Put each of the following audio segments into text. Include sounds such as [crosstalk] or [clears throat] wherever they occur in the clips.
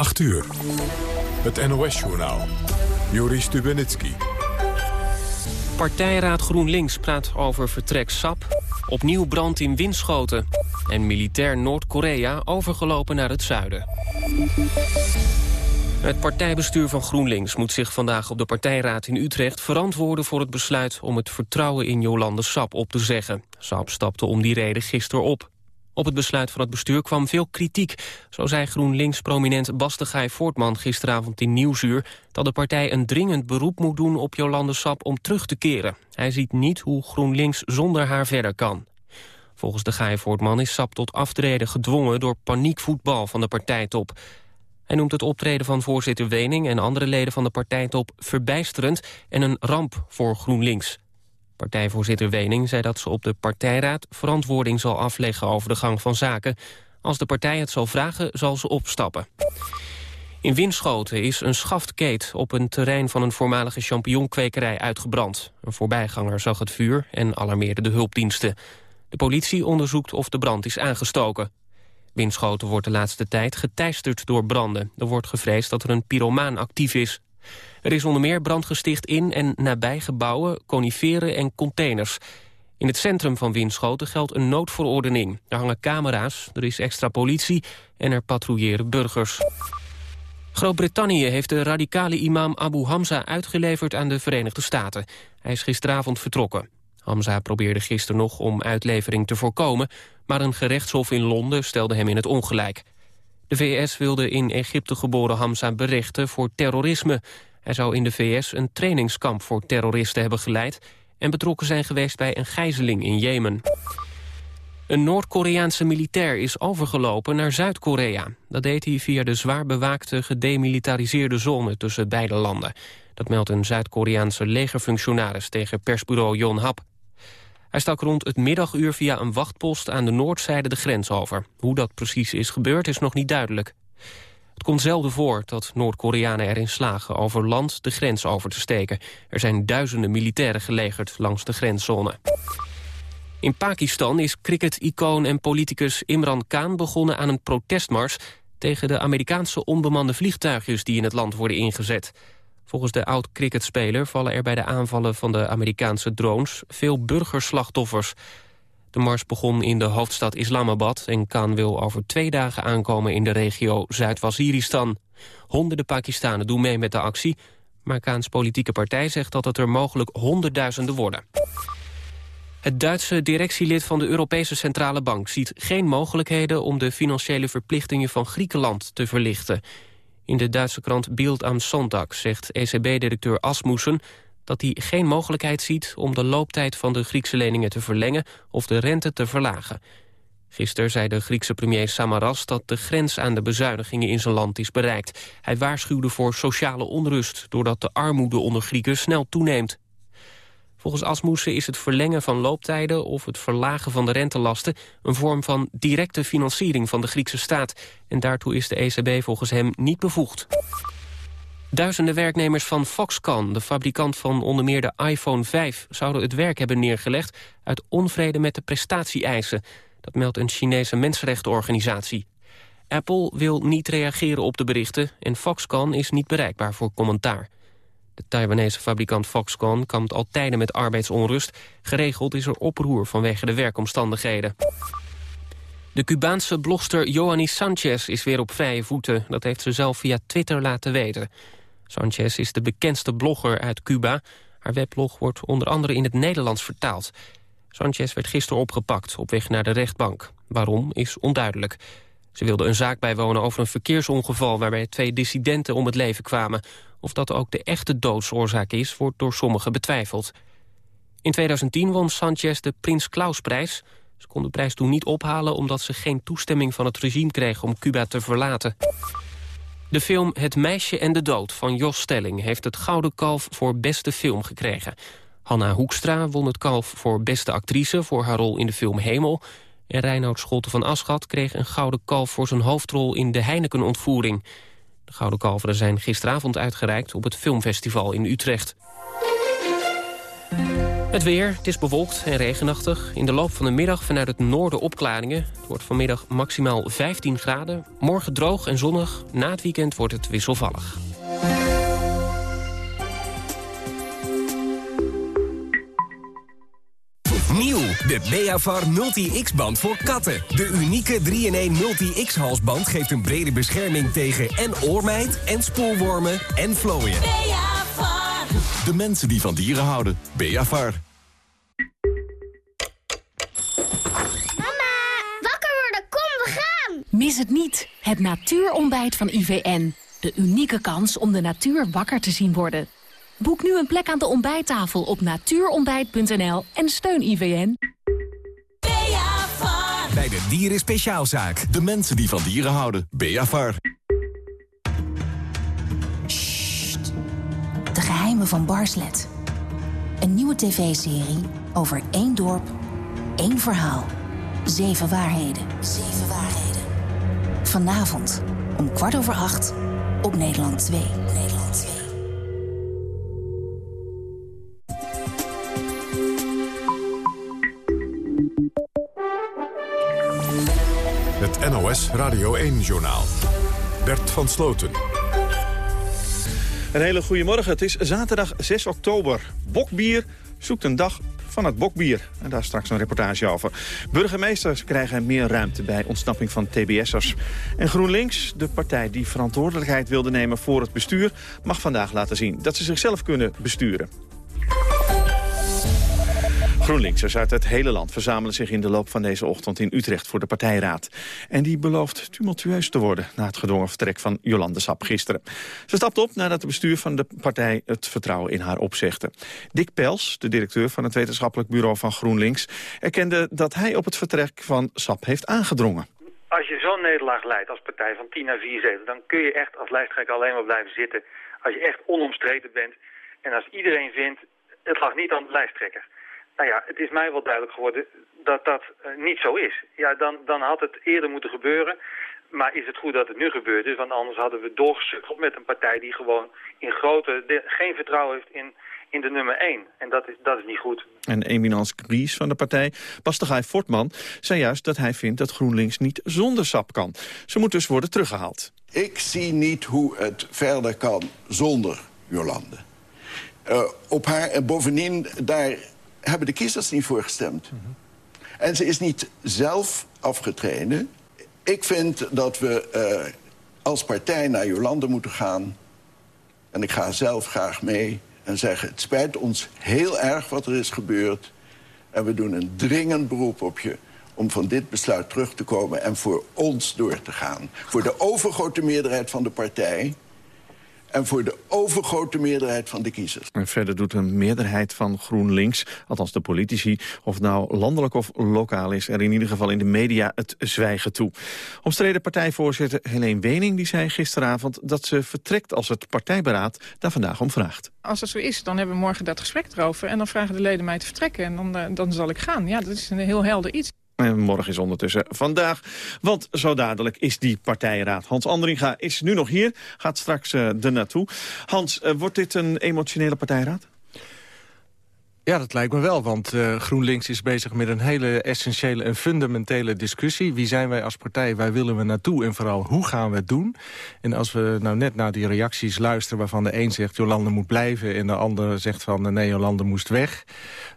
8 uur. Het NOS-journaal. Joris Stubenitski. Partijraad GroenLinks praat over vertrek SAP. Opnieuw brand in Winschoten. En militair Noord-Korea overgelopen naar het zuiden. Het partijbestuur van GroenLinks moet zich vandaag op de partijraad in Utrecht verantwoorden voor het besluit om het vertrouwen in Jolande Sap op te zeggen. Sap stapte om die reden gisteren op. Op het besluit van het bestuur kwam veel kritiek. Zo zei GroenLinks-prominent Bastegij Voortman gisteravond in Nieuwsuur... dat de partij een dringend beroep moet doen op Jolande Sap om terug te keren. Hij ziet niet hoe GroenLinks zonder haar verder kan. Volgens de Gaai Voortman is Sap tot aftreden gedwongen... door paniekvoetbal van de partijtop. Hij noemt het optreden van voorzitter Wening en andere leden van de partijtop verbijsterend en een ramp voor GroenLinks. Partijvoorzitter Wening zei dat ze op de partijraad verantwoording zal afleggen over de gang van zaken. Als de partij het zal vragen, zal ze opstappen. In Winschoten is een schaftkeet op een terrein van een voormalige champignonkwekerij uitgebrand. Een voorbijganger zag het vuur en alarmeerde de hulpdiensten. De politie onderzoekt of de brand is aangestoken. Winschoten wordt de laatste tijd geteisterd door branden. Er wordt gevreesd dat er een pyromaan actief is. Er is onder meer brand gesticht in en nabij gebouwen, coniferen en containers. In het centrum van Winschoten geldt een noodverordening. Er hangen camera's, er is extra politie en er patrouilleren burgers. Groot-Brittannië heeft de radicale imam Abu Hamza uitgeleverd aan de Verenigde Staten. Hij is gisteravond vertrokken. Hamza probeerde gisteren nog om uitlevering te voorkomen... maar een gerechtshof in Londen stelde hem in het ongelijk. De VS wilde in Egypte geboren Hamza berechten voor terrorisme. Hij zou in de VS een trainingskamp voor terroristen hebben geleid... en betrokken zijn geweest bij een gijzeling in Jemen. Een Noord-Koreaanse militair is overgelopen naar Zuid-Korea. Dat deed hij via de zwaar bewaakte gedemilitariseerde zone tussen beide landen. Dat meldt een Zuid-Koreaanse legerfunctionaris tegen persbureau Yonhap. Hij stak rond het middaguur via een wachtpost aan de noordzijde de grens over. Hoe dat precies is gebeurd is nog niet duidelijk. Het komt zelden voor dat Noord-Koreanen erin slagen over land de grens over te steken. Er zijn duizenden militairen gelegerd langs de grenszone. In Pakistan is cricket-icoon en politicus Imran Khan begonnen aan een protestmars tegen de Amerikaanse onbemande vliegtuigjes die in het land worden ingezet. Volgens de oud-cricketspeler vallen er bij de aanvallen van de Amerikaanse drones veel burgerslachtoffers. De mars begon in de hoofdstad Islamabad en Khan wil over twee dagen aankomen in de regio Zuid-Waziristan. Honderden Pakistanen doen mee met de actie, maar Khans politieke partij zegt dat het er mogelijk honderdduizenden worden. Het Duitse directielid van de Europese Centrale Bank ziet geen mogelijkheden om de financiële verplichtingen van Griekenland te verlichten. In de Duitse krant Bild am Sonntag zegt ECB-directeur Asmussen dat hij geen mogelijkheid ziet om de looptijd van de Griekse leningen te verlengen of de rente te verlagen. Gisteren zei de Griekse premier Samaras dat de grens aan de bezuinigingen in zijn land is bereikt. Hij waarschuwde voor sociale onrust doordat de armoede onder Grieken snel toeneemt. Volgens Asmussen is het verlengen van looptijden of het verlagen van de rentelasten een vorm van directe financiering van de Griekse staat. En daartoe is de ECB volgens hem niet bevoegd. Duizenden werknemers van Foxconn, de fabrikant van onder meer de iPhone 5... zouden het werk hebben neergelegd uit onvrede met de prestatie-eisen. Dat meldt een Chinese mensenrechtenorganisatie. Apple wil niet reageren op de berichten en Foxconn is niet bereikbaar voor commentaar. De Taiwanese fabrikant Foxconn kampt al tijden met arbeidsonrust. Geregeld is er oproer vanwege de werkomstandigheden. De Cubaanse blogster Joanny Sanchez is weer op vrije voeten. Dat heeft ze zelf via Twitter laten weten. Sanchez is de bekendste blogger uit Cuba. Haar weblog wordt onder andere in het Nederlands vertaald. Sanchez werd gisteren opgepakt op weg naar de rechtbank. Waarom is onduidelijk. Ze wilde een zaak bijwonen over een verkeersongeval... waarbij twee dissidenten om het leven kwamen. Of dat ook de echte doodsoorzaak is, wordt door sommigen betwijfeld. In 2010 won Sanchez de Prins Klausprijs. Ze kon de prijs toen niet ophalen omdat ze geen toestemming van het regime kreeg om Cuba te verlaten. De film Het meisje en de dood van Jos Stelling heeft het Gouden Kalf voor beste film gekregen. Hanna Hoekstra won het kalf voor beste actrice voor haar rol in de film Hemel. En Reinoud Scholte van Aschat kreeg een Gouden Kalf voor zijn hoofdrol in de Heineken-ontvoering. De Gouden Kalveren zijn gisteravond uitgereikt op het filmfestival in Utrecht. Het weer, het is bewolkt en regenachtig. In de loop van de middag vanuit het noorden opklaringen. Het wordt vanmiddag maximaal 15 graden. Morgen droog en zonnig. Na het weekend wordt het wisselvallig. Nieuw, de Beavar Multi-X-band voor katten. De unieke 3-in-1 Multi-X-halsband geeft een brede bescherming tegen en oormijt... en spoelwormen en vlooien. Beavar. De mensen die van dieren houden. Beavar. Mama, wakker worden, kom, we gaan! Mis het niet, het natuurontbijt van IVN. De unieke kans om de natuur wakker te zien worden. Boek nu een plek aan de ontbijttafel op natuurontbijt.nl en steun IVN. Beavar. Bij de Dieren Speciaalzaak. De mensen die van dieren houden. Beavar. De geheimen van Barslet. Een nieuwe tv-serie over één dorp, één verhaal. Zeven waarheden. Zeven waarheden. Vanavond om kwart over acht op Nederland 2. Nederland 2. Radio 1-journaal. Bert van Sloten. Een hele goede morgen. Het is zaterdag 6 oktober. Bokbier zoekt een dag van het bokbier. En daar straks een reportage over. Burgemeesters krijgen meer ruimte bij ontsnapping van TBS'ers. En GroenLinks, de partij die verantwoordelijkheid wilde nemen voor het bestuur... mag vandaag laten zien dat ze zichzelf kunnen besturen. GroenLinksers uit het hele land verzamelen zich in de loop van deze ochtend in Utrecht voor de partijraad. En die belooft tumultueus te worden na het gedwongen vertrek van Jolande Sap gisteren. Ze stapt op nadat het bestuur van de partij het vertrouwen in haar opzegde. Dick Pels, de directeur van het wetenschappelijk bureau van GroenLinks, erkende dat hij op het vertrek van Sap heeft aangedrongen. Als je zo'n nederlaag leidt als partij van 10 naar 4 zetels... dan kun je echt als lijsttrekker alleen maar blijven zitten... als je echt onomstreden bent en als iedereen vindt... het lag niet aan de lijsttrekker. Nou ja, het is mij wel duidelijk geworden dat dat eh, niet zo is. Ja, dan, dan had het eerder moeten gebeuren. Maar is het goed dat het nu gebeurd is? Want anders hadden we doorgesukkeld met een partij die gewoon in grote... de- geen vertrouwen heeft in, in de nummer 1. En dat is, dat is niet goed. En Eminence Gries van de partij, Pastegij Fortman, zei juist dat hij vindt dat GroenLinks niet zonder Sap kan. Ze moet dus worden teruggehaald. Ik zie niet hoe het verder kan zonder Jolande. Eh, op haar, en bovendien, daar hebben de kiezers niet voor gestemd. En ze is niet zelf afgetreden. Ik vind dat we eh, als partij naar Jolande moeten gaan. En ik ga zelf graag mee en zeggen... het spijt ons heel erg wat er is gebeurd. En we doen een dringend beroep op je om van dit besluit terug te komen... en voor ons door te gaan. Voor de overgrote meerderheid van de partij... en voor de overgrote meerderheid van de kiezers. En verder doet een meerderheid van GroenLinks, althans de politici... of het nou landelijk of lokaal is, er in ieder geval in de media het zwijgen toe. Omstreden partijvoorzitter Helene Wening die zei gisteravond... dat ze vertrekt als het partijberaad daar vandaag om vraagt. Als dat zo is, dan hebben we morgen dat gesprek erover. En dan vragen de leden mij te vertrekken. En dan, eh, dan zal ik gaan. Ja, dat is een heel helder iets. En morgen is ondertussen vandaag, want zo dadelijk is die partijraad. Hans Andringa is nu nog hier, gaat straks uh, er naartoe. Hans, uh, wordt dit een emotionele partijraad? Ja, dat lijkt me wel, want uh, GroenLinks is bezig met een hele essentiële en fundamentele discussie. Wie zijn wij als partij, waar willen we naartoe en vooral hoe gaan we het doen? En als we nou net naar die reacties luisteren waarvan de een zegt Jolande moet blijven... en de ander zegt van nee, Jolande moest weg...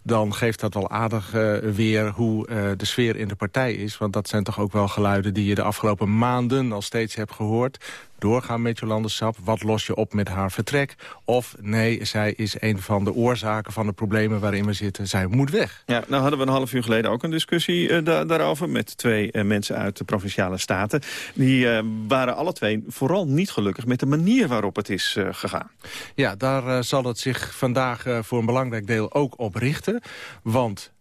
dan geeft dat wel aardig uh, weer hoe uh, de sfeer in de partij is. Want dat zijn toch ook wel geluiden die je de afgelopen maanden al steeds hebt gehoord doorgaan met Jolande Sap? Wat los je op met haar vertrek? Of nee, zij is een van de oorzaken van de problemen waarin we zitten. Zij moet weg. Ja, nou hadden we een half uur geleden ook een discussie uh, da daarover... met twee uh, mensen uit de Provinciale Staten. Die uh, waren alle twee vooral niet gelukkig met de manier waarop het is gegaan. Ja, daar zal het zich vandaag voor een belangrijk deel ook op richten. Want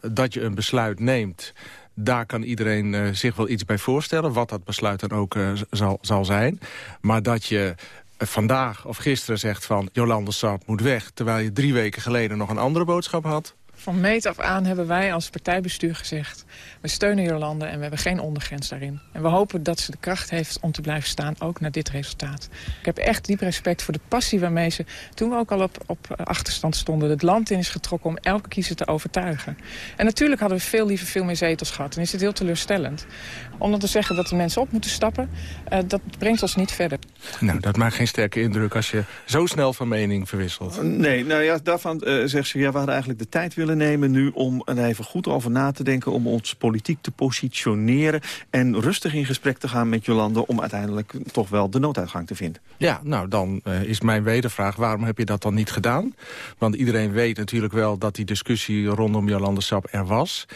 dat je een besluit neemt daar kan iedereen uh, zich wel iets bij voorstellen... wat dat besluit dan ook uh, zal, zal zijn. Maar dat je uh, vandaag of gisteren zegt van... Jolande Sap moet weg, terwijl je drie weken geleden nog een andere boodschap had... Van meet af aan hebben wij als partijbestuur gezegd... we steunen Jolande en we hebben geen ondergrens daarin. En we hopen dat ze de kracht heeft om te blijven staan, ook naar dit resultaat. Ik heb echt diep respect voor de passie waarmee ze... toen we ook al op, op achterstand stonden, het land in is getrokken... om elke kiezer te overtuigen. En natuurlijk hadden we veel liever veel meer zetels gehad. En is het heel teleurstellend. Om dan te zeggen dat de mensen op moeten stappen... Uh, dat brengt ons niet verder. Nou, dat maakt geen sterke indruk als je zo snel van mening verwisselt. Nee, nou ja, daarvan uh, zegt ze... ja, we hadden eigenlijk de tijd willen nemen nu om er even goed over na te denken... om ons politiek te positioneren en rustig in gesprek te gaan met Jolande... om uiteindelijk toch wel de nooduitgang te vinden. Ja, nou, dan uh, is mijn wedervraag, waarom heb je dat dan niet gedaan? Want iedereen weet natuurlijk wel dat die discussie rondom Jolande Sap er was.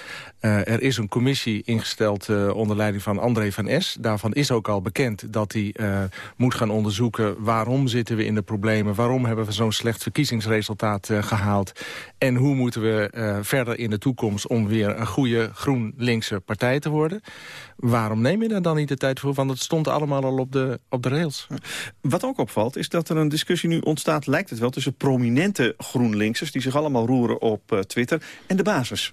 Uh, er is een commissie ingesteld uh, onder leiding van André van S. Daarvan is ook al bekend dat hij uh, moet gaan onderzoeken... waarom zitten we in de problemen, waarom hebben we zo'n slecht verkiezingsresultaat gehaald... en hoe moeten we verder in de toekomst om weer een goede groen-linkse partij te worden. Waarom neem je daar dan niet de tijd voor? Want het stond allemaal al op de, op de rails. Wat ook opvalt is dat er een discussie nu ontstaat, lijkt het wel... tussen prominente GroenLinksers die zich allemaal roeren op Twitter en de basis.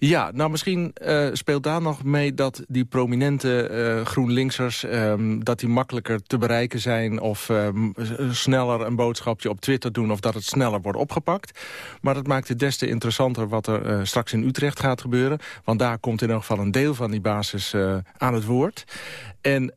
Ja, nou misschien uh, speelt daar nog mee dat die prominente uh, GroenLinksers... Um, dat die makkelijker te bereiken zijn of um, sneller een boodschapje op Twitter doen... of dat het sneller wordt opgepakt. Maar dat maakt het des te interessanter wat er uh, straks in Utrecht gaat gebeuren. Want daar komt in elk geval een deel van die basis aan het woord. En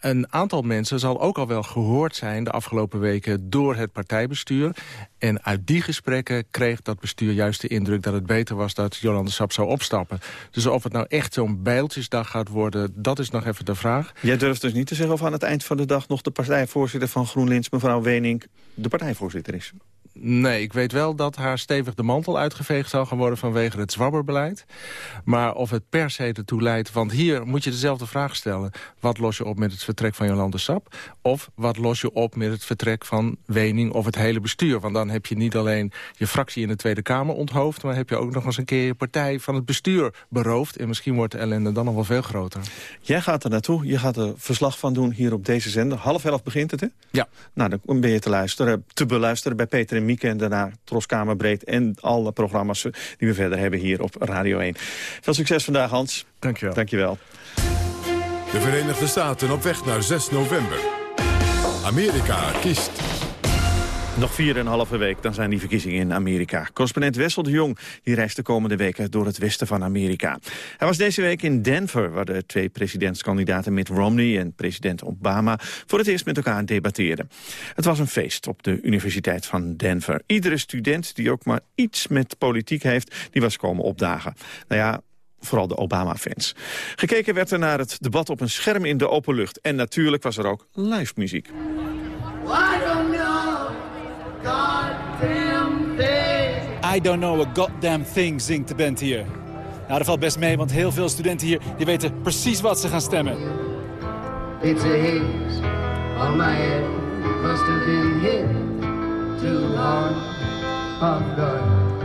een aantal mensen zal ook al wel gehoord zijn de afgelopen weken door het partijbestuur. En uit die gesprekken kreeg dat bestuur juist de indruk dat het beter was dat Jolande Sap zou opstappen. Dus of het nou echt zo'n bijltjesdag gaat worden, dat is nog even de vraag. Jij durft dus niet te zeggen of aan het eind van de dag nog de partijvoorzitter van GroenLinks, mevrouw Wening, de partijvoorzitter is? Nee, ik weet wel dat haar stevig de mantel uitgeveegd zal gaan worden vanwege het zwabberbeleid. Maar of het per se ertoe leidt, want hier moet je dezelfde vraag stellen. Wat los je op met het vertrek van Jolande Sap? Of wat los je op met het vertrek van Wening of het hele bestuur? Want dan heb je niet alleen je fractie in de Tweede Kamer onthoofd... maar heb je ook nog eens een keer je partij van het bestuur beroofd. En misschien wordt de ellende dan nog wel veel groter. Jij gaat er naartoe, je gaat er verslag van doen hier op deze zender. Half elf begint het, hè? Ja. Nou, dan ben je te, luisteren, te beluisteren bij Peter en Mieke... en daarna Troskamerbreed en alle programma's die we verder hebben hier op Radio 1. Veel succes vandaag, Hans. Dank je wel. Dank je wel. De Verenigde Staten op weg naar 6 november. Amerika kiest. Nog vier en een halve week, dan zijn die verkiezingen in Amerika. Correspondent Wessel de Jong die reist de komende weken door het westen van Amerika. Hij was deze week in Denver, waar de twee presidentskandidaten Mitt Romney en president Obama voor het eerst met elkaar debatteerden. Het was een feest op de Universiteit van Denver. Iedere student die ook maar iets met politiek heeft, die was komen opdagen. Nou ja, vooral de Obama-fans. Gekeken werd er naar het debat op een scherm in de open lucht. En natuurlijk was er ook live muziek. I a goddamn thing, zingt de band hier. Nou, dat valt best mee, want heel veel studenten hier die weten precies wat ze gaan stemmen. It's a haze on my head, must have been hit too hard off guard.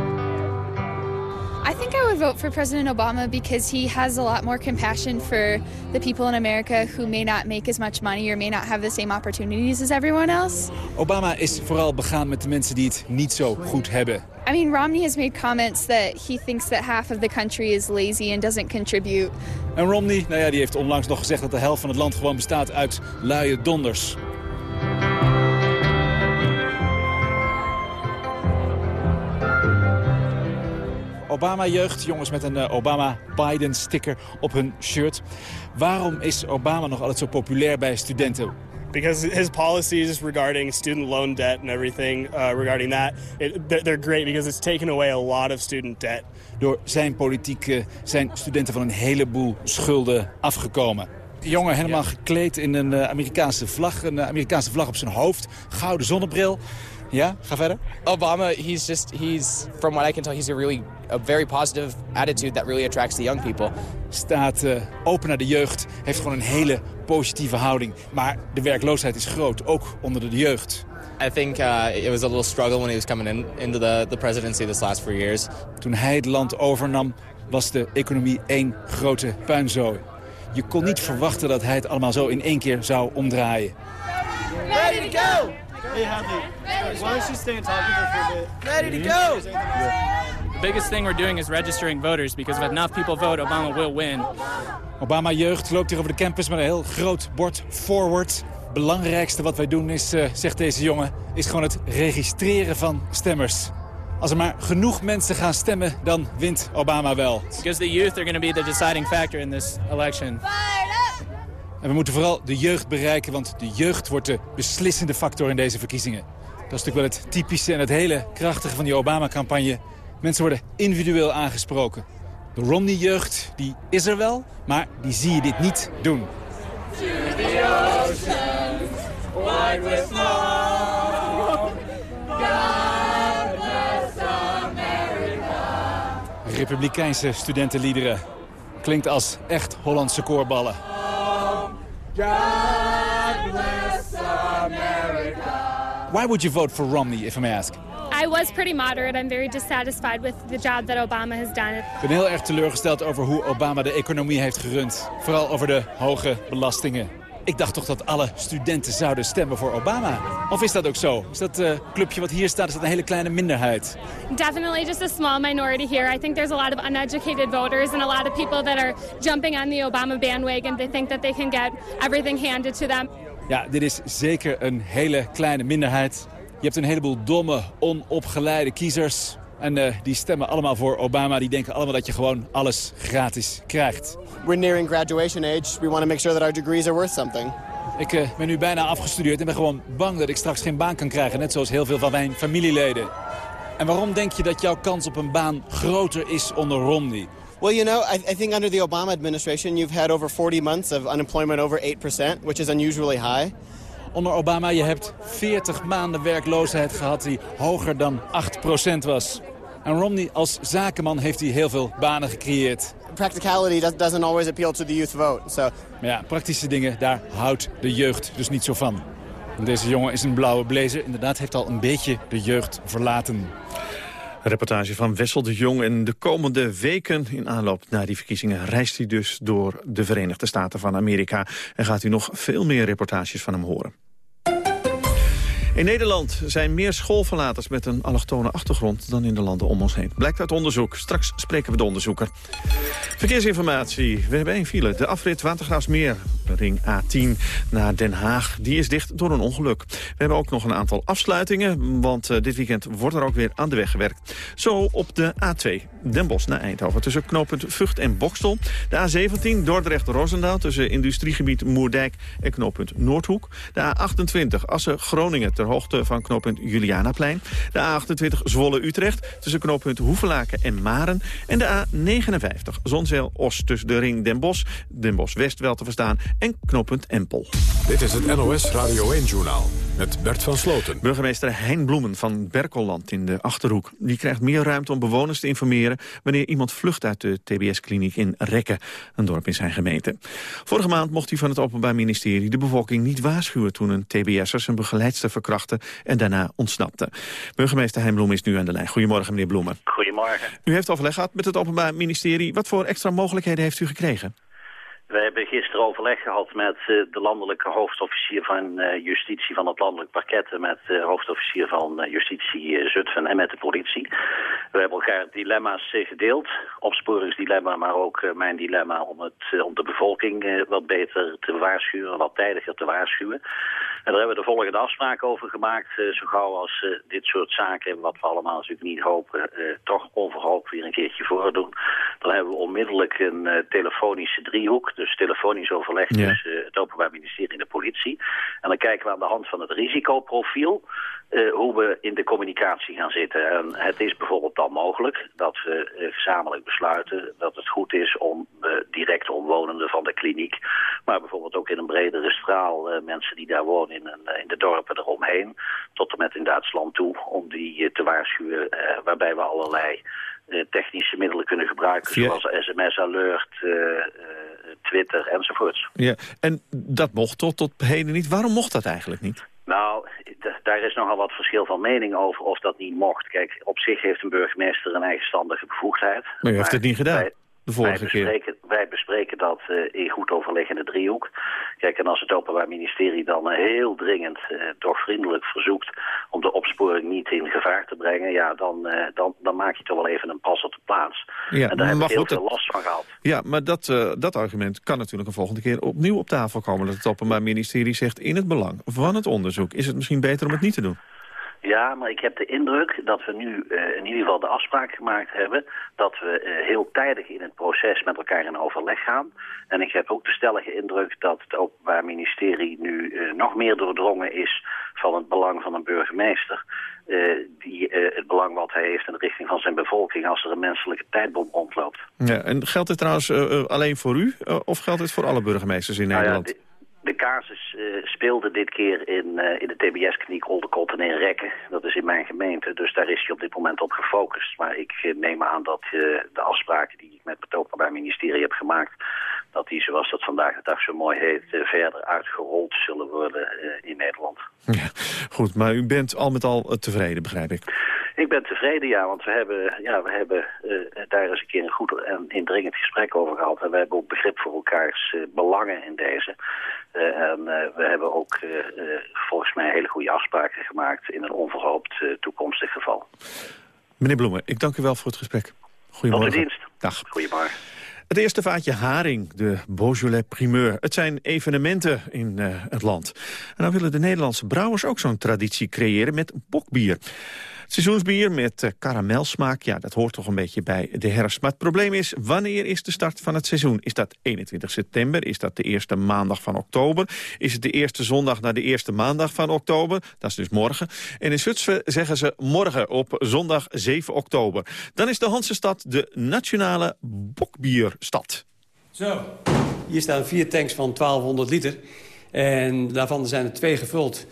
Vote for President Obama because he has a lot more compassion for the people in America who may not make as much money or may not have the same opportunities as everyone else. Obama is vooral begaan met de mensen die het niet zo goed hebben. I mean, Romney has made comments that he thinks that half of the country is lazy and doesn't contribute. En Romney, nou ja, die heeft onlangs nog gezegd dat de helft van het land gewoon bestaat uit luie donders. Obama-jeugd, jongens met een uh, Obama-Biden-sticker op hun shirt. Waarom is Obama nog altijd zo populair bij studenten? Because his policies regarding student loan debt and everything uh, regarding that, it, they're great because it's taken away a lot of student debt. Door zijn politiek uh, zijn studenten van een heleboel schulden afgekomen. De jongen helemaal gekleed in een Amerikaanse vlag, een Amerikaanse vlag op zijn hoofd, gouden zonnebril. Ja, ga verder. Obama, he's just, he's, from what I can tell, he's a really, a very positive attitude that really attracts the young people. Staat uh, open naar de jeugd, heeft gewoon een hele positieve houding. Maar de werkloosheid is groot, ook onder de jeugd. I think uh, it was a little struggle when he was coming in, into the, the presidency this last four years. Toen hij het land overnam, was de economie één grote puinzooi. Je kon niet verwachten dat hij het allemaal zo in één keer zou omdraaien. Ready to go! Hey, Hadley, why don't you stay and talk with her for a bit? Ready to go! biggest thing we're doing is registering voters because if enough people vote, Obama will win. Obama jeugd loopt hier over de campus met een heel groot bord forward. Belangrijkste wat wij doen is, uh, zegt deze jongen, is gewoon het registreren van stemmers. Als er maar genoeg mensen gaan stemmen, dan wint Obama wel. Because the youth are going to be the deciding factor in this election. En we moeten vooral de jeugd bereiken, want de jeugd wordt de beslissende factor in deze verkiezingen. Dat is natuurlijk wel het typische en het hele krachtige van die Obama-campagne. Mensen worden individueel aangesproken. De Romney-jeugd, die is er wel, maar die zie je dit niet doen. Republikeinse studentenliederen. Klinkt als echt Hollandse koorballen. God bless America. Why would you vote for Romney, if I may ask? I was pretty moderate. I'm very dissatisfied with the job that Obama has done. Ik ben heel erg teleurgesteld over hoe Obama de economie heeft gerund. Vooral over de hoge belastingen. Ik dacht toch dat alle studenten zouden stemmen voor Obama. Of is dat ook zo? Is dat uh, clubje wat hier staat, is dat een hele kleine minderheid? Definitely just a small minority here. I think there's a lot of uneducated voters and a lot of people that are jumping on the Obama bandwagon. They think that they can get everything handed to them. Ja, dit is zeker een hele kleine minderheid. Je hebt een heleboel domme, onopgeleide kiezers. En uh, die stemmen allemaal voor Obama. Die denken allemaal dat je gewoon alles gratis krijgt. We're nearing graduation age. We want to make sure that our degrees are worth something. Ik uh, ben nu bijna afgestudeerd en ben gewoon bang dat ik straks geen baan kan krijgen. Net zoals heel veel van mijn familieleden. En waarom denk je dat jouw kans op een baan groter is onder Romney? Well, you know, I, I think under the Obama administration you've had over 40 months of unemployment over 8%, which is unusually high. Onder Obama, je hebt 40 maanden werkloosheid gehad die hoger dan 8% was. En Romney als zakenman heeft hij heel veel banen gecreëerd. Practicality doesn't always appeal to the youth vote. So. Maar ja, praktische dingen, daar houdt de jeugd dus niet zo van. En deze jongen is een blauwe blazer. Inderdaad heeft al een beetje de jeugd verlaten. Een reportage van Wessel de Jong. En de komende weken in aanloop naar die verkiezingen... reist hij dus door de Verenigde Staten van Amerika. En gaat u nog veel meer reportages van hem horen. In Nederland zijn meer schoolverlaters met een allochtone achtergrond dan in de landen om ons heen. Blijkt uit onderzoek. Straks spreken we de onderzoeker. Verkeersinformatie. We hebben één file. De afrit Watergraafsmeer, ring A10 naar Den Haag. Die is dicht door een ongeluk. We hebben ook nog een aantal afsluitingen, want uh, dit weekend wordt er ook weer aan de weg gewerkt. Zo op de A2 Den Bosch naar Eindhoven tussen knooppunt Vught en Bokstel. De A17 Dordrecht-Roosendaal tussen industriegebied Moerdijk en knooppunt Noordhoek. De A28 Assen-Groningen ter hoogte van knooppunt Julianaplein. De A28 Zwolle-Utrecht tussen knooppunt Hoevelaken en Maren. En de A59 Zonzeel-Os tussen de ring Den Bosch, Den Bosch-West wel te verstaan en knooppunt Empel. Dit is het NOS Radio 1-journaal met Bert van Sloten. Burgemeester Hein Bloemen van Berkelland in de Achterhoek. Die krijgt meer ruimte om bewoners te informeren... wanneer iemand vlucht uit de TBS-kliniek in Rekken, een dorp in zijn gemeente. Vorige maand mocht hij van het Openbaar Ministerie de bevolking niet waarschuwen... toen een TBS'er zijn begeleidster verkrachtte en daarna ontsnapte. Burgemeester Hein Bloemen is nu aan de lijn. Goedemorgen, meneer Bloemen. Goedemorgen. U heeft overleg gehad met het Openbaar Ministerie. Wat voor extra mogelijkheden heeft u gekregen? We hebben gisteren overleg gehad met uh, de landelijke hoofdofficier van uh, justitie van het landelijk parket... en met de hoofdofficier van justitie Zutphen en met de politie. We hebben elkaar dilemma's gedeeld, opsporingsdilemma, maar ook mijn dilemma... om, het, om de bevolking wat beter te waarschuwen, wat tijdiger te waarschuwen. En daar hebben we de volgende afspraak over gemaakt. zo gauw als dit soort zaken, wat we allemaal natuurlijk niet hopen... toch onverhoopt weer een keertje voordoen. Dan hebben we onmiddellijk een telefonische driehoek dus telefonisch overleg ja. tussen het Openbaar Ministerie en de politie. En dan kijken we aan de hand van het risicoprofiel uh, hoe we in de communicatie gaan zitten. En het is bijvoorbeeld dan mogelijk dat we uh, gezamenlijk besluiten dat het goed is om uh, direct omwonenden van de kliniek, maar bijvoorbeeld ook in een bredere straal mensen die daar wonen in, in de dorpen eromheen, tot en met in Duitsland toe, om die te waarschuwen, waarbij we allerlei technische middelen kunnen gebruiken, Via... zoals sms-alert, Twitter enzovoorts. Ja, en dat mocht tot, tot heden niet. Waarom mocht dat eigenlijk niet? Nou, daar is nogal wat verschil van mening over of dat niet mocht. Kijk, op zich heeft een burgemeester een eigenstandige bevoegdheid. Maar u heeft het niet gedaan. De vorige wij keer. bespreken, Wij bespreken dat uh, in goed overleg in de driehoek. Kijk, en als het Openbaar Ministerie dan uh, heel dringend, uh, toch vriendelijk verzoekt... om de opsporing niet in gevaar te brengen... ja, dan, dan, dan maak je toch wel even een pas op de plaats. Ja, en daar heb ik heel goed, veel last van gehad. Ja, maar dat, dat argument kan natuurlijk een volgende keer opnieuw op tafel komen. Dat het Openbaar Ministerie zegt in het belang van het onderzoek... is het misschien beter om het niet te doen. Ja, maar ik heb de indruk dat we nu uh, in ieder geval de afspraak gemaakt hebben... dat we uh, heel tijdig in het proces met elkaar in overleg gaan. En ik heb ook de stellige indruk dat het Openbaar Ministerie nu uh, nog meer doordrongen is... van het belang van een burgemeester. die het belang wat hij heeft in de richting van zijn bevolking... als er een menselijke tijdbom rondloopt. Ja, en geldt dit trouwens alleen voor u? of geldt dit voor alle burgemeesters in nou Nederland? Ja, de casus uh, speelde dit keer in, uh, in de TBS-kliniek Oldenkotten en in Rekken. Dat is in mijn gemeente, dus daar is hij op dit moment op gefocust. Maar ik uh, neem aan dat de afspraken die ik met het Openbaar Ministerie heb gemaakt... dat die, zoals dat vandaag de dag zo mooi heet, verder uitgerold zullen worden in Nederland. Ja, goed, maar u bent al met al tevreden, begrijp ik. Ik ben tevreden, ja, want we hebben, ja, we hebben daar eens een keer een goed en indringend gesprek over gehad. En we hebben ook begrip voor elkaars belangen in deze... Uh, en we hebben ook volgens mij hele goede afspraken gemaakt in een onverhoopt toekomstig geval. Meneer Bloemen, ik dank u wel voor het gesprek. Goedemorgen. Tot de dienst. Dag. Goedemorgen. Het eerste vaatje haring, de Beaujolais primeur. Het zijn evenementen in uh, het land. En dan willen de Nederlandse brouwers ook zo'n traditie creëren met bokbier. Seizoensbier met uh, karamelsmaak, ja, dat hoort toch een beetje bij de herfst. Maar het probleem is, wanneer is de start van het seizoen? Is dat 21 september? Is dat de eerste maandag van oktober? Is het de eerste zondag na de eerste maandag van oktober? Dat is dus morgen. En in Zutphen zeggen ze morgen op zondag 7 oktober. Dan is de Hansestad de nationale bokbierstad. Zo, hier staan vier tanks van 1200 liter. En daarvan zijn er twee gevuld.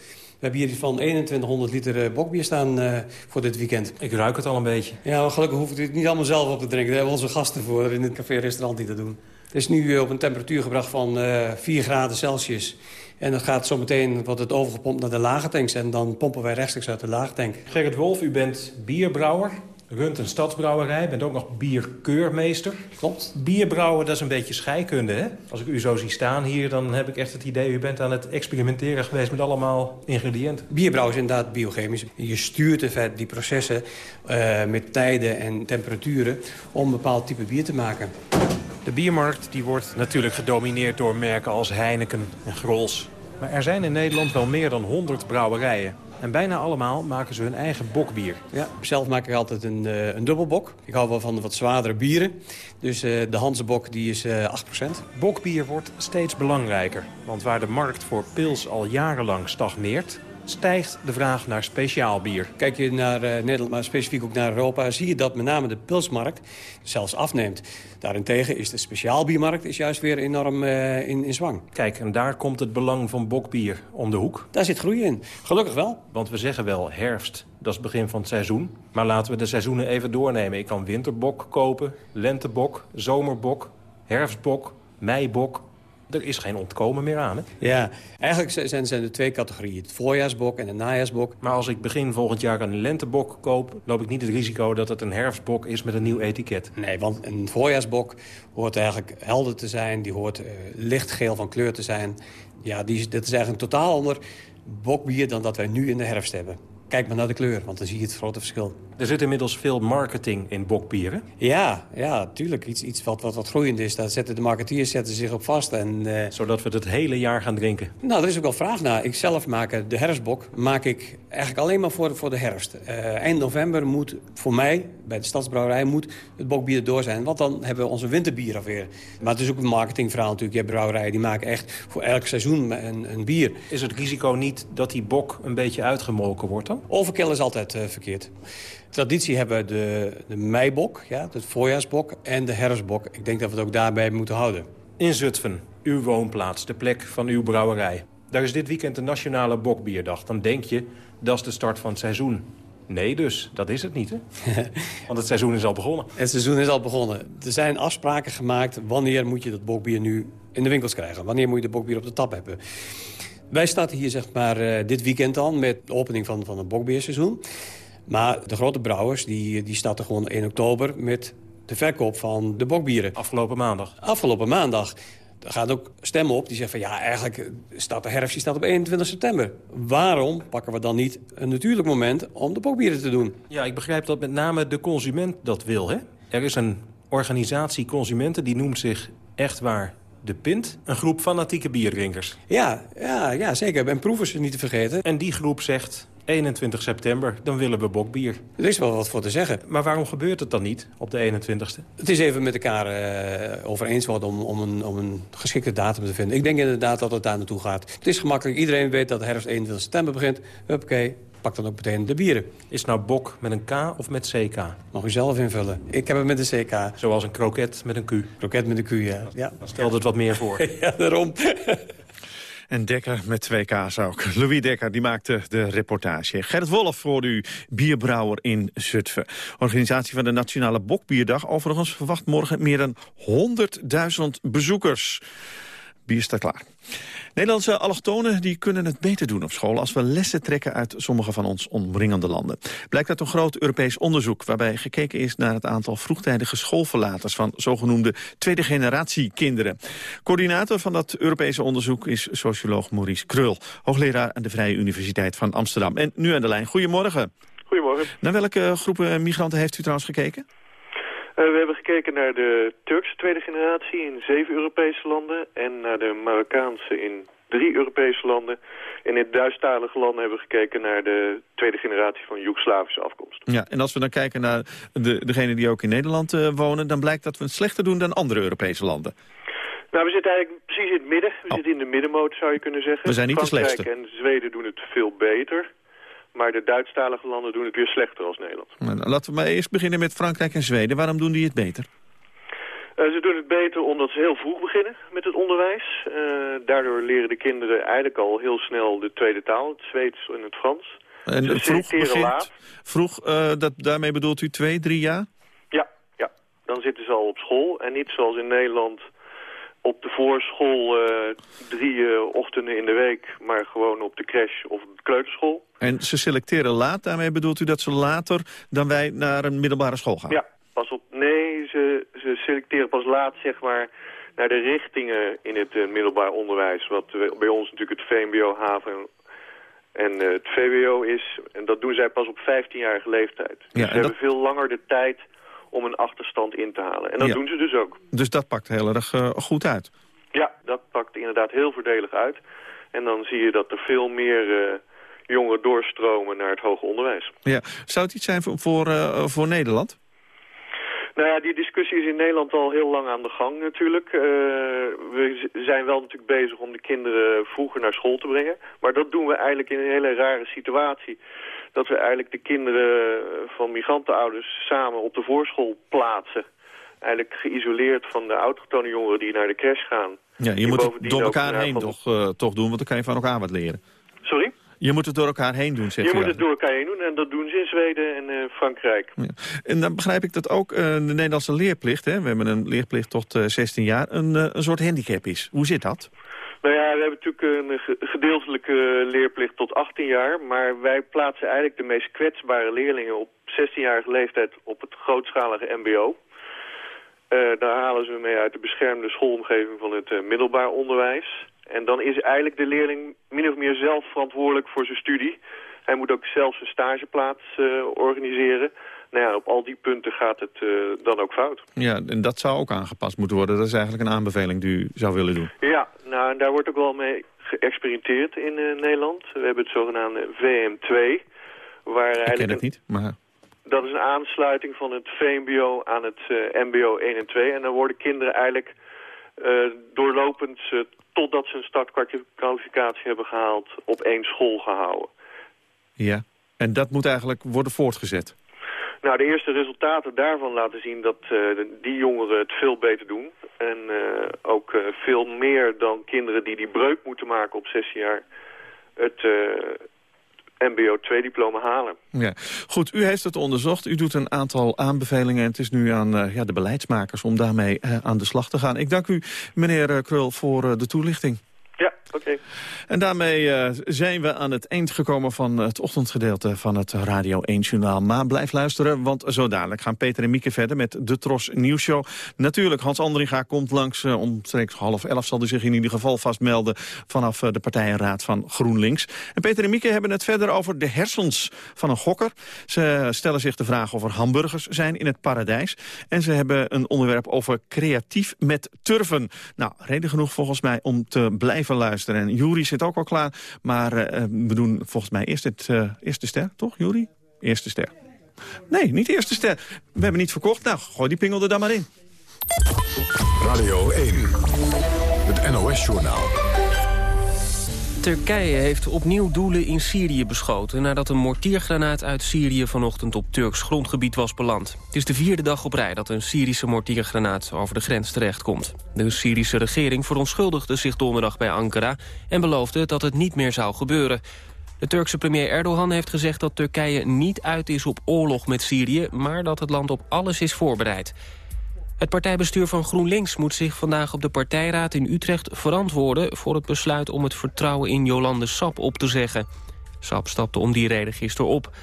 We hebben hier van 2100 liter bokbier staan uh, voor dit weekend. Ik ruik het al een beetje. Ja, maar gelukkig hoef ik het niet allemaal zelf op te drinken. Daar hebben we onze gasten voor in het café-restaurant die dat doen. Het is nu op een temperatuur gebracht van uh, 4 graden Celsius. En dat gaat zometeen, wordt het overgepompt naar de lage tanks. En dan pompen wij rechtstreeks uit de lage tank. Gerrit Wolf, u bent bierbrouwer. Runt een stadsbrouwerij, bent ook nog bierkeurmeester. Klopt. Bierbrouwen, dat is een beetje scheikunde, hè? Als ik u zo zie staan hier, dan heb ik echt het idee... u bent aan het experimenteren geweest met allemaal ingrediënten. Bierbrouwen is inderdaad biochemisch. Je stuurt in feite die processen uh, met tijden en temperaturen... om een bepaald type bier te maken. De biermarkt die wordt natuurlijk gedomineerd door merken als Heineken en Grols. Maar er zijn in Nederland wel meer dan 100 brouwerijen. En bijna allemaal maken ze hun eigen bokbier. Ja, zelf maak ik altijd een, uh, een dubbelbok. Ik hou wel van de wat zwaardere bieren. Dus uh, de Hansebok die is uh, 8%. Bokbier wordt steeds belangrijker. Want waar de markt voor pils al jarenlang stagneert stijgt de vraag naar speciaal bier. Kijk je naar uh, Nederland, maar specifiek ook naar Europa... zie je dat met name de pilsmarkt zelfs afneemt. Daarentegen is de speciaalbiermarkt is juist weer enorm uh, in, in zwang. Kijk, en daar komt het belang van bokbier om de hoek. Daar zit groei in. Gelukkig wel. Want we zeggen wel herfst, dat is het begin van het seizoen. Maar laten we de seizoenen even doornemen. Ik kan winterbok kopen, lentebok, zomerbok, herfstbok, meibok, er is geen ontkomen meer aan, hè? Ja, eigenlijk zijn, zijn er twee categorieën. Het voorjaarsbok en de najaarsbok. Maar als ik begin volgend jaar een lentebok koop... loop ik niet het risico dat het een herfstbok is met een nieuw etiket. Nee, want een voorjaarsbok hoort eigenlijk helder te zijn. Die hoort uh, lichtgeel van kleur te zijn. Ja, die, dat is eigenlijk een totaal ander bokbier dan dat wij nu in de herfst hebben. Kijk maar naar de kleur, want dan zie je het grote verschil. Er zit inmiddels veel marketing in bokbieren. Ja, ja, tuurlijk. Iets, iets wat, wat, wat groeiend is. Daar zetten de marketeers zetten zich op vast. En, uh... Zodat we het hele jaar gaan drinken. Nou, er is ook wel vraag naar. Ik zelf maak de herfstbok maak ik eigenlijk alleen maar voor, voor de herfst. Uh, eind november moet voor mij, bij de Stadsbrouwerij, moet het bokbier door zijn. Want dan hebben we onze winterbier alweer. Maar het is ook een marketingverhaal natuurlijk. Je hebt brouwerijen die maken echt voor elk seizoen een, een bier. Is het risico niet dat die bok een beetje uitgemolken wordt dan? Overkill is altijd uh, verkeerd. Traditie hebben we de, de meibok, ja, het voorjaarsbok en de herfstbok. Ik denk dat we het ook daarbij moeten houden. In Zutphen, uw woonplaats, de plek van uw brouwerij. Daar is dit weekend de Nationale Bokbierdag. Dan denk je, dat is de start van het seizoen. Nee dus, dat is het niet, hè? [laughs] Want het seizoen is al begonnen. Het seizoen is al begonnen. Er zijn afspraken gemaakt wanneer moet je dat bokbier nu in de winkels krijgen. Wanneer moet je de bokbier op de tap hebben. Wij starten hier zeg maar uh, dit weekend dan met de opening van, van het bokbierseizoen. Maar de grote brouwers die, die starten gewoon 1 oktober met de verkoop van de bokbieren. Afgelopen maandag? Afgelopen maandag. Er gaat ook stemmen op die zeggen van ja, eigenlijk staat de herfst die staat op 21 september. Waarom pakken we dan niet een natuurlijk moment om de bokbieren te doen? Ja, ik begrijp dat met name de consument dat wil, hè? Er is een organisatie consumenten die noemt zich echt waar de Pint. Een groep fanatieke bierdrinkers. Ja, ja, ja, zeker. En proevers niet te vergeten. En die groep zegt 21 september, dan willen we bokbier. Er is wel wat voor te zeggen. Maar waarom gebeurt het dan niet op de 21ste? Het is even met elkaar uh, over eens worden om, om, een, om een geschikte datum te vinden. Ik denk inderdaad dat het daar naartoe gaat. Het is gemakkelijk. Iedereen weet dat de herfst 21 september begint. Huppakee, pak dan ook meteen de bieren. Is nou bok met een K of met CK? Mag u zelf invullen. Ik heb het met een CK. Zoals een kroket met een Q? Kroket met een Q, ja. ja. Dan stelt het wat meer voor. [laughs] ja, daarom. En Dekker met twee K's ook. Louis Dekker die maakte de reportage. Gerrit Wolf voor u, bierbrouwer in Zutphen. Organisatie van de Nationale Bokbierdag. Overigens verwacht morgen meer dan 100.000 bezoekers. Bier staat klaar. Nederlandse allochtonen die kunnen het beter doen op school... als we lessen trekken uit sommige van ons omringende landen. Blijkt uit een groot Europees onderzoek... waarbij gekeken is naar het aantal vroegtijdige schoolverlaters... van zogenoemde tweede generatie kinderen. Coördinator van dat Europese onderzoek is socioloog Maurice Krul... hoogleraar aan de Vrije Universiteit van Amsterdam. En nu aan de lijn. Goedemorgen. Goedemorgen. Naar welke groepen migranten heeft u trouwens gekeken? Uh, we hebben gekeken naar de Turkse tweede generatie in zeven Europese landen... en naar de Marokkaanse in drie Europese landen. En in Duitsstalige landen hebben we gekeken naar de tweede generatie van Joegoslavische afkomst. Ja, en als we dan kijken naar de, degenen die ook in Nederland uh, wonen... dan blijkt dat we het slechter doen dan andere Europese landen. Nou, we zitten eigenlijk precies in het midden. We oh. zitten in de middenmoot, zou je kunnen zeggen. We zijn niet Frankrijk de slechtste. en Zweden doen het veel beter. Maar de Duitsstalige landen doen het weer slechter als Nederland. Nou, laten we maar eerst beginnen met Frankrijk en Zweden. Waarom doen die het beter? Uh, ze doen het beter omdat ze heel vroeg beginnen met het onderwijs. Uh, daardoor leren de kinderen eigenlijk al heel snel de tweede taal, het Zweeds en het Frans. En ze vroeg begint, laat. Vroeg, uh, dat, daarmee bedoelt u twee, drie jaar? Ja, ja, dan zitten ze al op school. En niet zoals in Nederland op de voorschool drie ochtenden in de week... maar gewoon op de crash of op de kleuterschool. En ze selecteren laat, daarmee bedoelt u dat ze later dan wij naar een middelbare school gaan? Ja, pas op. Nee, ze, ze selecteren pas laat, zeg maar, naar de richtingen in het uh, middelbaar onderwijs. Wat bij ons natuurlijk het VMBO, HAVO en het VWO is. En dat doen zij pas op 15-jarige leeftijd. Dus ze en hebben veel langer de tijd om een achterstand in te halen. En dat Ja. doen ze dus ook. Dus dat pakt heel erg uh, goed uit. Ja, dat pakt inderdaad heel voordelig uit. En dan zie je dat er veel meer uh, jongeren doorstromen naar het hoger onderwijs. Ja. Zou het iets zijn voor, voor, uh, voor Nederland? Nou ja, die discussie is in Nederland al heel lang aan de gang natuurlijk. Uh, we zijn wel natuurlijk bezig om de kinderen vroeger naar school te brengen. Maar dat doen we eigenlijk in een hele rare situatie. Dat we eigenlijk de kinderen van migrantenouders samen op de voorschool plaatsen. Eigenlijk geïsoleerd van de autochtone jongeren die naar de crash gaan. Ja, je Die moet het door elkaar heen toch, uh, toch doen, want dan kan je van elkaar wat leren. Sorry? Je moet het door elkaar heen doen, zegt Je u moet het door elkaar heen doen en dat doen ze in Zweden en uh, Frankrijk. Ja. En dan begrijp ik dat ook uh, de Nederlandse leerplicht, hè, we hebben een leerplicht tot uh, 16 jaar, een, een soort handicap is. Hoe zit dat? Nou ja, we hebben natuurlijk een ge- gedeeltelijke leerplicht tot 18 jaar. Maar wij plaatsen eigenlijk de meest kwetsbare leerlingen op 16-jarige leeftijd op het grootschalige mbo. Eh, daar halen ze mee uit de beschermde schoolomgeving van het eh, middelbaar onderwijs. En dan is eigenlijk de leerling min of meer zelf verantwoordelijk voor zijn studie. Hij moet ook zelf zijn stageplaats eh, organiseren. Nou ja, op al die punten gaat het eh, dan ook fout. Ja, en dat zou ook aangepast moeten worden. Dat is eigenlijk een aanbeveling die u zou willen doen. Ja, nou, en daar wordt ook wel mee geëxperimenteerd in eh, Nederland. We hebben het zogenaamde VM2. Waar Ik ken het niet, maar... Dat is een aansluiting van het VMBO aan het eh, MBO 1 en 2. En dan worden kinderen eigenlijk doorlopend, totdat ze een startkwalificatie hebben gehaald, op één school gehouden. Ja, en dat moet eigenlijk worden voortgezet. Nou, de eerste resultaten daarvan laten zien dat eh, die jongeren het veel beter doen. En eh, ook eh, veel meer dan kinderen die die breuk moeten maken op 16 jaar het MBO 2-diploma halen. Ja. Goed, u heeft het onderzocht. U doet een aantal aanbevelingen. En het is nu aan ja, de beleidsmakers om daarmee aan de slag te gaan. Ik dank u, meneer Krul, voor de toelichting. Oké. En daarmee uh, zijn we aan het eind gekomen van het ochtendgedeelte van het Radio 1 Journaal. Maar blijf luisteren, want zo dadelijk gaan Peter en Mieke verder met de Tros Nieuwsshow. Natuurlijk, Hans Andringa komt langs, uh, omstreeks half elf zal hij zich in ieder geval vastmelden vanaf uh, de partijenraad van GroenLinks. En Peter en Mieke hebben het verder over de hersens van een gokker. Ze stellen zich de vraag of er hamburgers zijn in het paradijs. En ze hebben een onderwerp over creatief met turven. Nou, reden genoeg volgens mij om te blijven luisteren. En Jury zit ook al klaar, maar uh, we doen volgens mij eerst het uh, eerste ster, toch Jury? Eerste ster. Nee, niet eerste ster. We hebben niet verkocht. Nou, gooi die pingel er dan maar in. Radio 1, het NOS-journaal. Turkije heeft opnieuw doelen in Syrië beschoten... nadat een mortiergranaat uit Syrië vanochtend op Turks grondgebied was beland. Het is de vierde dag op rij dat een Syrische mortiergranaat over de grens terechtkomt. De Syrische regering verontschuldigde zich donderdag bij Ankara... en beloofde dat het niet meer zou gebeuren. De Turkse premier Erdogan heeft gezegd dat Turkije niet uit is op oorlog met Syrië... maar dat het land op alles is voorbereid. Het partijbestuur van GroenLinks moet zich vandaag op de partijraad in Utrecht verantwoorden voor het besluit om het vertrouwen in Jolande Sap op te zeggen. Sap stapte om die reden gisteren op.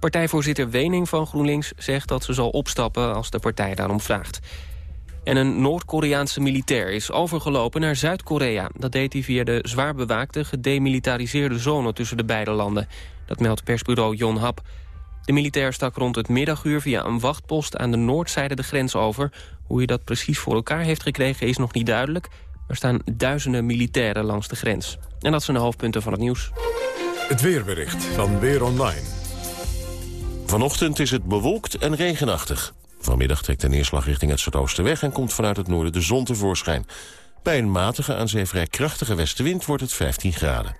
Partijvoorzitter Wening van GroenLinks zegt dat ze zal opstappen als de partij daarom vraagt. En een Noord-Koreaanse militair is overgelopen naar Zuid-Korea. Dat deed hij via de zwaar bewaakte, gedemilitariseerde zone tussen de beide landen. Dat meldt persbureau Yonhap. De militair stak rond het middaguur via een wachtpost aan de noordzijde de grens over. Hoe hij dat precies voor elkaar heeft gekregen is nog niet duidelijk. Er staan duizenden militairen langs de grens. En dat zijn de hoofdpunten van het nieuws. Het weerbericht van Weer Online. Vanochtend is het bewolkt en regenachtig. Vanmiddag trekt de neerslag richting het zuidoosten weg... en komt vanuit het noorden de zon tevoorschijn. Bij een matige, aan zee vrij krachtige westenwind wordt het 15 graden.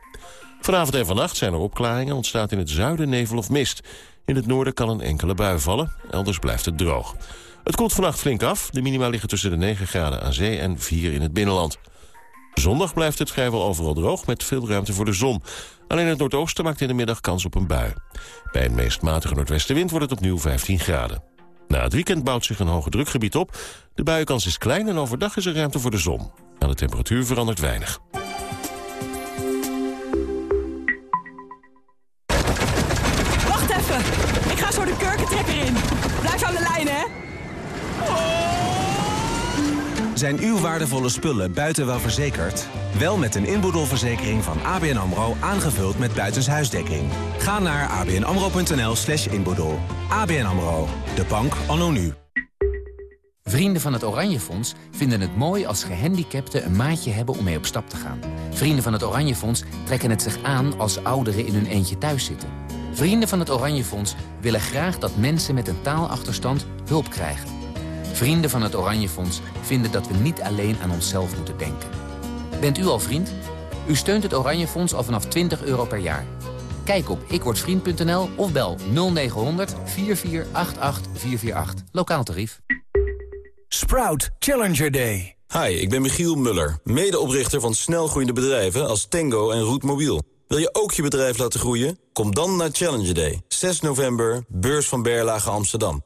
Vanavond en vannacht zijn er opklaringen, ontstaat in het zuiden nevel of mist. In het noorden kan een enkele bui vallen, elders blijft het droog. Het koelt vannacht flink af, de minima liggen tussen de 9 graden aan zee en 4 in het binnenland. Zondag blijft het vrijwel overal droog met veel ruimte voor de zon. Alleen het noordoosten maakt in de middag kans op een bui. Bij een meest matige noordwestenwind wordt het opnieuw 15 graden. Na het weekend bouwt zich een hoge drukgebied op. De buienkans is klein en overdag is er ruimte voor de zon. En de temperatuur verandert weinig. Zijn uw waardevolle spullen buiten wel verzekerd? Wel met een inboedelverzekering van ABN AMRO aangevuld met buitenshuisdekking. Ga naar abnamro.nl slash inboedel. ABN AMRO, de bank anno nu. Vrienden van het Oranje Fonds vinden het mooi als gehandicapten een maatje hebben om mee op stap te gaan. Vrienden van het Oranje Fonds trekken het zich aan als ouderen in hun eentje thuis zitten. Vrienden van het Oranje Fonds willen graag dat mensen met een taalachterstand hulp krijgen. Vrienden van het Oranje Fonds vinden dat we niet alleen aan onszelf moeten denken. Bent u al vriend? U steunt het Oranje Fonds al vanaf 20 euro per jaar. Kijk op ikwordvriend.nl of bel 0900 4488 448. Lokaal tarief. Sprout Challenger Day. Hi, ik ben Michiel Muller, medeoprichter van snelgroeiende bedrijven als Tango en Roetmobiel. Wil je ook je bedrijf laten groeien? Kom dan naar Challenger Day, 6 november, beurs van Berlage Amsterdam.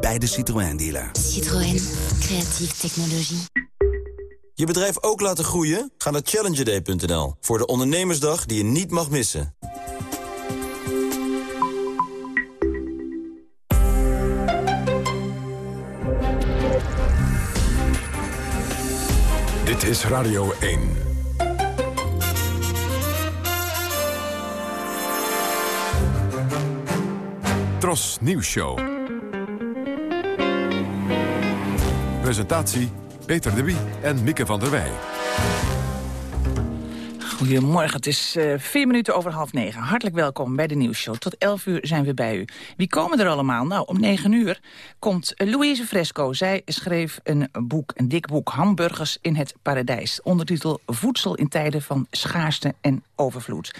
bij de Citroën dealer. Citroën, creatieve technologie. Je bedrijf ook laten groeien? Ga naar challengerday.nl voor de ondernemersdag die je niet mag missen. Dit is Radio 1. Tros Nieuws Show. Presentatie Peter de Wie en Mieke van der Wij. Goedemorgen, het is uh, vier minuten over half negen. Hartelijk welkom bij de nieuwsshow. Tot elf uur zijn we bij u. Wie komen er allemaal? Nou, om negen uur komt Louise Fresco. Zij schreef een boek, een dik boek, Hamburgers in het Paradijs. Ondertitel Voedsel in tijden van schaarste en overvloed.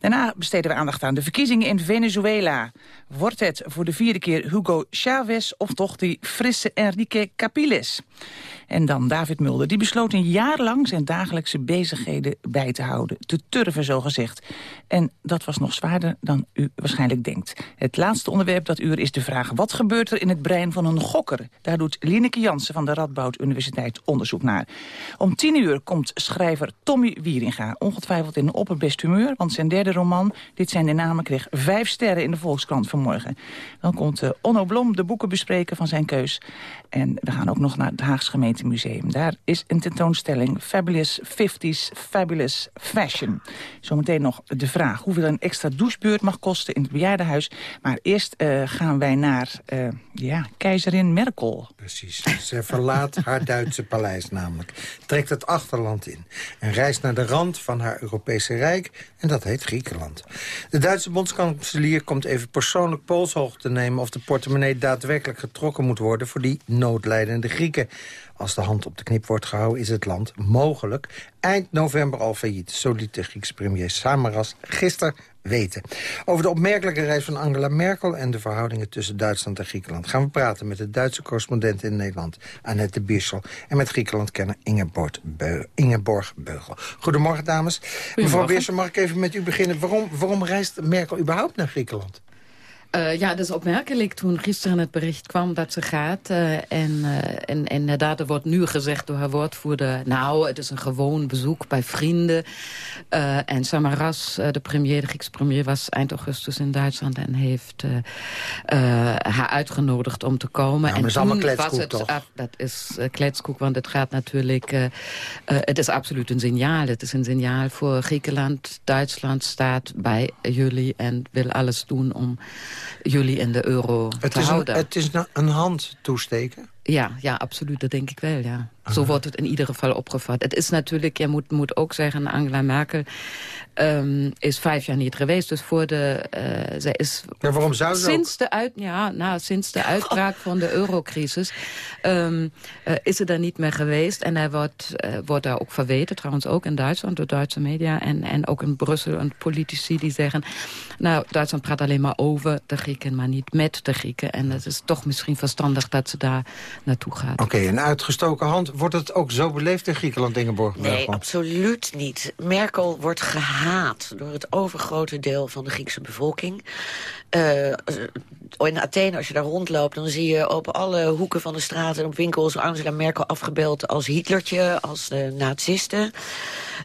Daarna besteden we aandacht aan de verkiezingen in Venezuela. Wordt het voor de vierde keer Hugo Chavez of toch die frisse Enrique Capiles? En dan David Mulder. Die besloot een jaar lang zijn dagelijkse bezigheden bij te houden. Te turven, zogezegd. En dat was nog zwaarder dan u waarschijnlijk denkt. Het laatste onderwerp dat uur is de vraag... wat gebeurt er in het brein van een gokker? Daar doet Lineke Jansen van de Radboud Universiteit onderzoek naar. Om tien uur komt schrijver Tommy Wieringa. Ongetwijfeld in een opperbest humeur, want zijn derde roman... Dit zijn de namen kreeg vijf sterren in de Volkskrant vanmorgen. Dan komt uh, Onno Blom de boeken bespreken van zijn keus. En we gaan ook nog naar het Haagse gemeentemuseum. Daar is een tentoonstelling Fabulous 50s Fabulous Fashion. Zometeen nog de vraag hoeveel een extra douchebeurt mag kosten in het bejaardenhuis. Maar eerst uh, gaan wij naar uh, ja, keizerin Merkel. Precies. Ze verlaat [laughs] haar Duitse paleis namelijk. Trekt het achterland in. En reist naar de rand van haar Europese Rijk. En dat heet Griekenland. De Duitse bondskanselier komt even persoonlijk polshoog te nemen... of de portemonnee daadwerkelijk getrokken moet worden... voor die noodlijdende Grieken. Als de hand op de knip wordt gehouden is het land mogelijk eind november al failliet. Zo liet de Griekse premier Samaras gisteren weten. Over de opmerkelijke reis van Angela Merkel... en de verhoudingen tussen Duitsland en Griekenland... gaan we praten met de Duitse correspondent in Nederland, Annette Birschel... en met Griekenland-kenner Ingeborg, Ingeborg Beugel. Goedemorgen, dames. Mevrouw Birschel, mag ik even met u beginnen? Waarom, waarom reist Merkel überhaupt naar Griekenland? Uh, ja, dat is opmerkelijk toen gisteren het bericht kwam dat ze gaat. Uh, en, uh, en, inderdaad, er wordt nu gezegd door haar woordvoerder... nou, het is een gewoon bezoek bij vrienden. en Samaras, de premier, de Griekse premier... was eind augustus in Duitsland en heeft haar uitgenodigd om te komen. Ja, en toen was het, toch? dat is kletskoek, want het gaat natuurlijk... het is absoluut een signaal. Het is een signaal voor Griekenland. Duitsland staat bij jullie en wil alles doen om jullie in de euro het te is houden. Een, het is een hand toesteken? Ja, ja, absoluut. Dat denk ik wel, ja. Zo wordt het in ieder geval opgevat. Het is natuurlijk, je moet, moet ook zeggen, Angela Merkel um, is vijf jaar niet geweest. Dus voor de, uh, zij is... Ja, waarom zou ze sinds de uit, ja, nou, Sinds de uitbraak van de eurocrisis um, uh, is ze daar niet meer geweest. En hij wordt, uh, wordt daar ook verweten, trouwens ook in Duitsland, door Duitse media. En, en ook in Brussel, en politici die zeggen... nou, Duitsland praat alleen maar over de Grieken, maar niet met de Grieken. En het is toch misschien verstandig dat ze daar naartoe gaat. Oké, okay, een uitgestoken hand. Wordt het ook zo beleefd in Griekenland, Ingeborg? Nee, absoluut niet. Merkel wordt gehaat door het overgrote deel van de Griekse bevolking. Uh, in Athene, als je daar rondloopt, dan zie je op alle hoeken van de straten en op winkels Angela Merkel afgebeeld als Hitlertje, als de.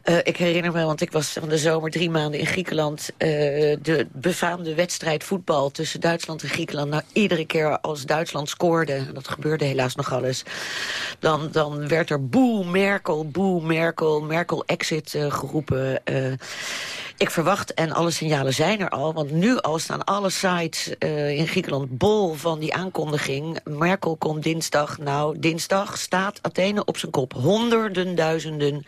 Uh, ik herinner me, want ik was van de zomer drie maanden in Griekenland... Uh, de befaamde wedstrijd voetbal tussen Duitsland en Griekenland. Nou, iedere keer als Duitsland scoorde, en dat gebeurde helaas nog alles... dan, dan werd er boe Merkel, boe Merkel, Merkel exit uh, geroepen... Ik verwacht, en alle signalen zijn er al... want nu al staan alle sites in Griekenland bol van die aankondiging. Merkel komt dinsdag. Nou, dinsdag staat Athene op zijn kop. Honderden duizenden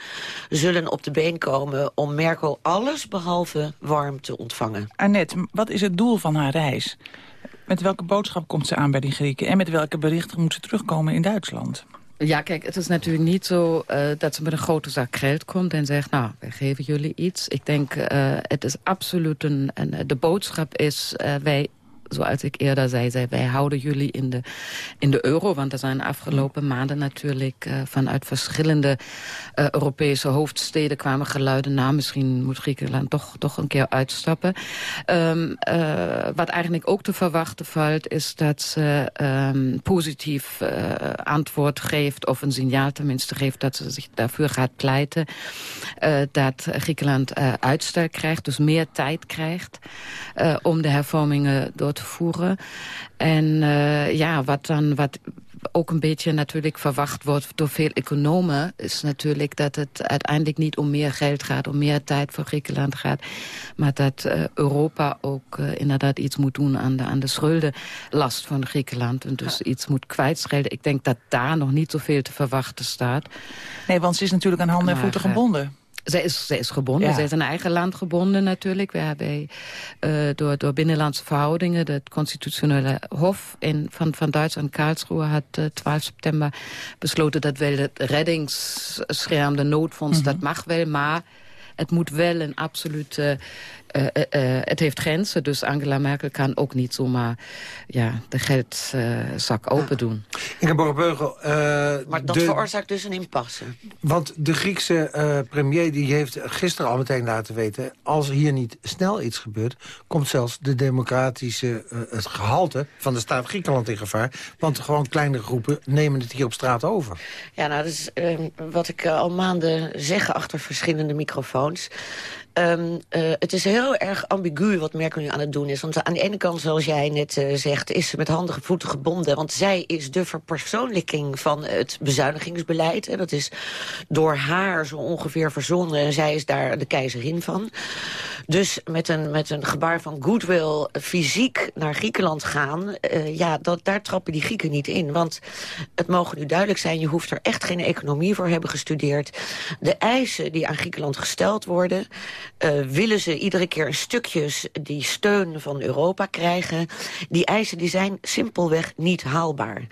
zullen op de been komen... om Merkel alles behalve warm te ontvangen. Annette, wat is het doel van haar reis? Met welke boodschap komt ze aan bij die Grieken? En met welke berichten moet ze terugkomen in Duitsland? Ja, kijk, het is natuurlijk niet zo uh, dat ze met een grote zak geld komt en zegt, nou, wij geven jullie iets. Ik denk, uh, het is absoluut een, een de boodschap is, uh, wij zoals ik eerder zei, zei, wij houden jullie in de, in de euro. Want er zijn afgelopen maanden natuurlijk uh, vanuit verschillende uh, Europese hoofdsteden kwamen geluiden. Nou, misschien moet Griekenland toch, toch een keer uitstappen. Um, uh, wat eigenlijk ook te verwachten valt, is dat ze um, positief antwoord geeft, of een signaal tenminste geeft, dat ze zich daarvoor gaat pleiten. dat Griekenland uitstel krijgt, dus meer tijd krijgt om de hervormingen door te voeren. En uh, ja, wat dan wat ook een beetje natuurlijk verwacht wordt door veel economen... is natuurlijk dat het uiteindelijk niet om meer geld gaat... om meer tijd voor Griekenland gaat... maar dat uh, Europa ook uh, inderdaad iets moet doen aan de, aan de schuldenlast van Griekenland... en dus ja. iets moet kwijtschelden. Ik denk dat daar nog niet zoveel te verwachten staat. Nee, want ze is natuurlijk aan handen en voeten gebonden. Zij is, zij is gebonden. Ja. Zij is in eigen land gebonden natuurlijk. We hebben uh, door, door binnenlandse verhoudingen... het constitutionele hof in, van, van Duitsland, Karlsruhe... had uh, 12 september besloten dat wel het reddingsscherm, de noodfonds... Mhm. dat mag wel, maar het moet wel een absolute... Uh, uh, uh, het heeft grenzen, dus Angela Merkel kan ook niet zomaar ja, de geldzak open doen. Ingeborg Beugel... maar dat de, veroorzaakt dus een impasse. Want de Griekse uh, premier die heeft gisteren al meteen laten weten... als hier niet snel iets gebeurt... komt zelfs de democratische, uh, het gehalte van de staat Griekenland in gevaar. Want gewoon kleine groepen nemen het hier op straat over. Ja, nou, dat is uh, wat ik al maanden zeg achter verschillende microfoons. Um, uh, het is heel erg ambigu wat Merkel nu aan het doen is. Want aan de ene kant, zoals jij net uh, zegt, is ze met handige voeten gebonden. Want zij is de verpersoonlijking van het bezuinigingsbeleid. En dat is door haar zo ongeveer verzonnen. En zij is daar de keizerin van. Dus met een, met een gebaar van goodwill fysiek naar Griekenland gaan... Uh, ja, dat, daar trappen die Grieken niet in. Want het mogen nu duidelijk zijn, je hoeft er echt geen economie voor hebben gestudeerd. De eisen die aan Griekenland gesteld worden... Uh, willen ze iedere keer stukjes die steun van Europa krijgen. Die eisen die zijn simpelweg niet haalbaar.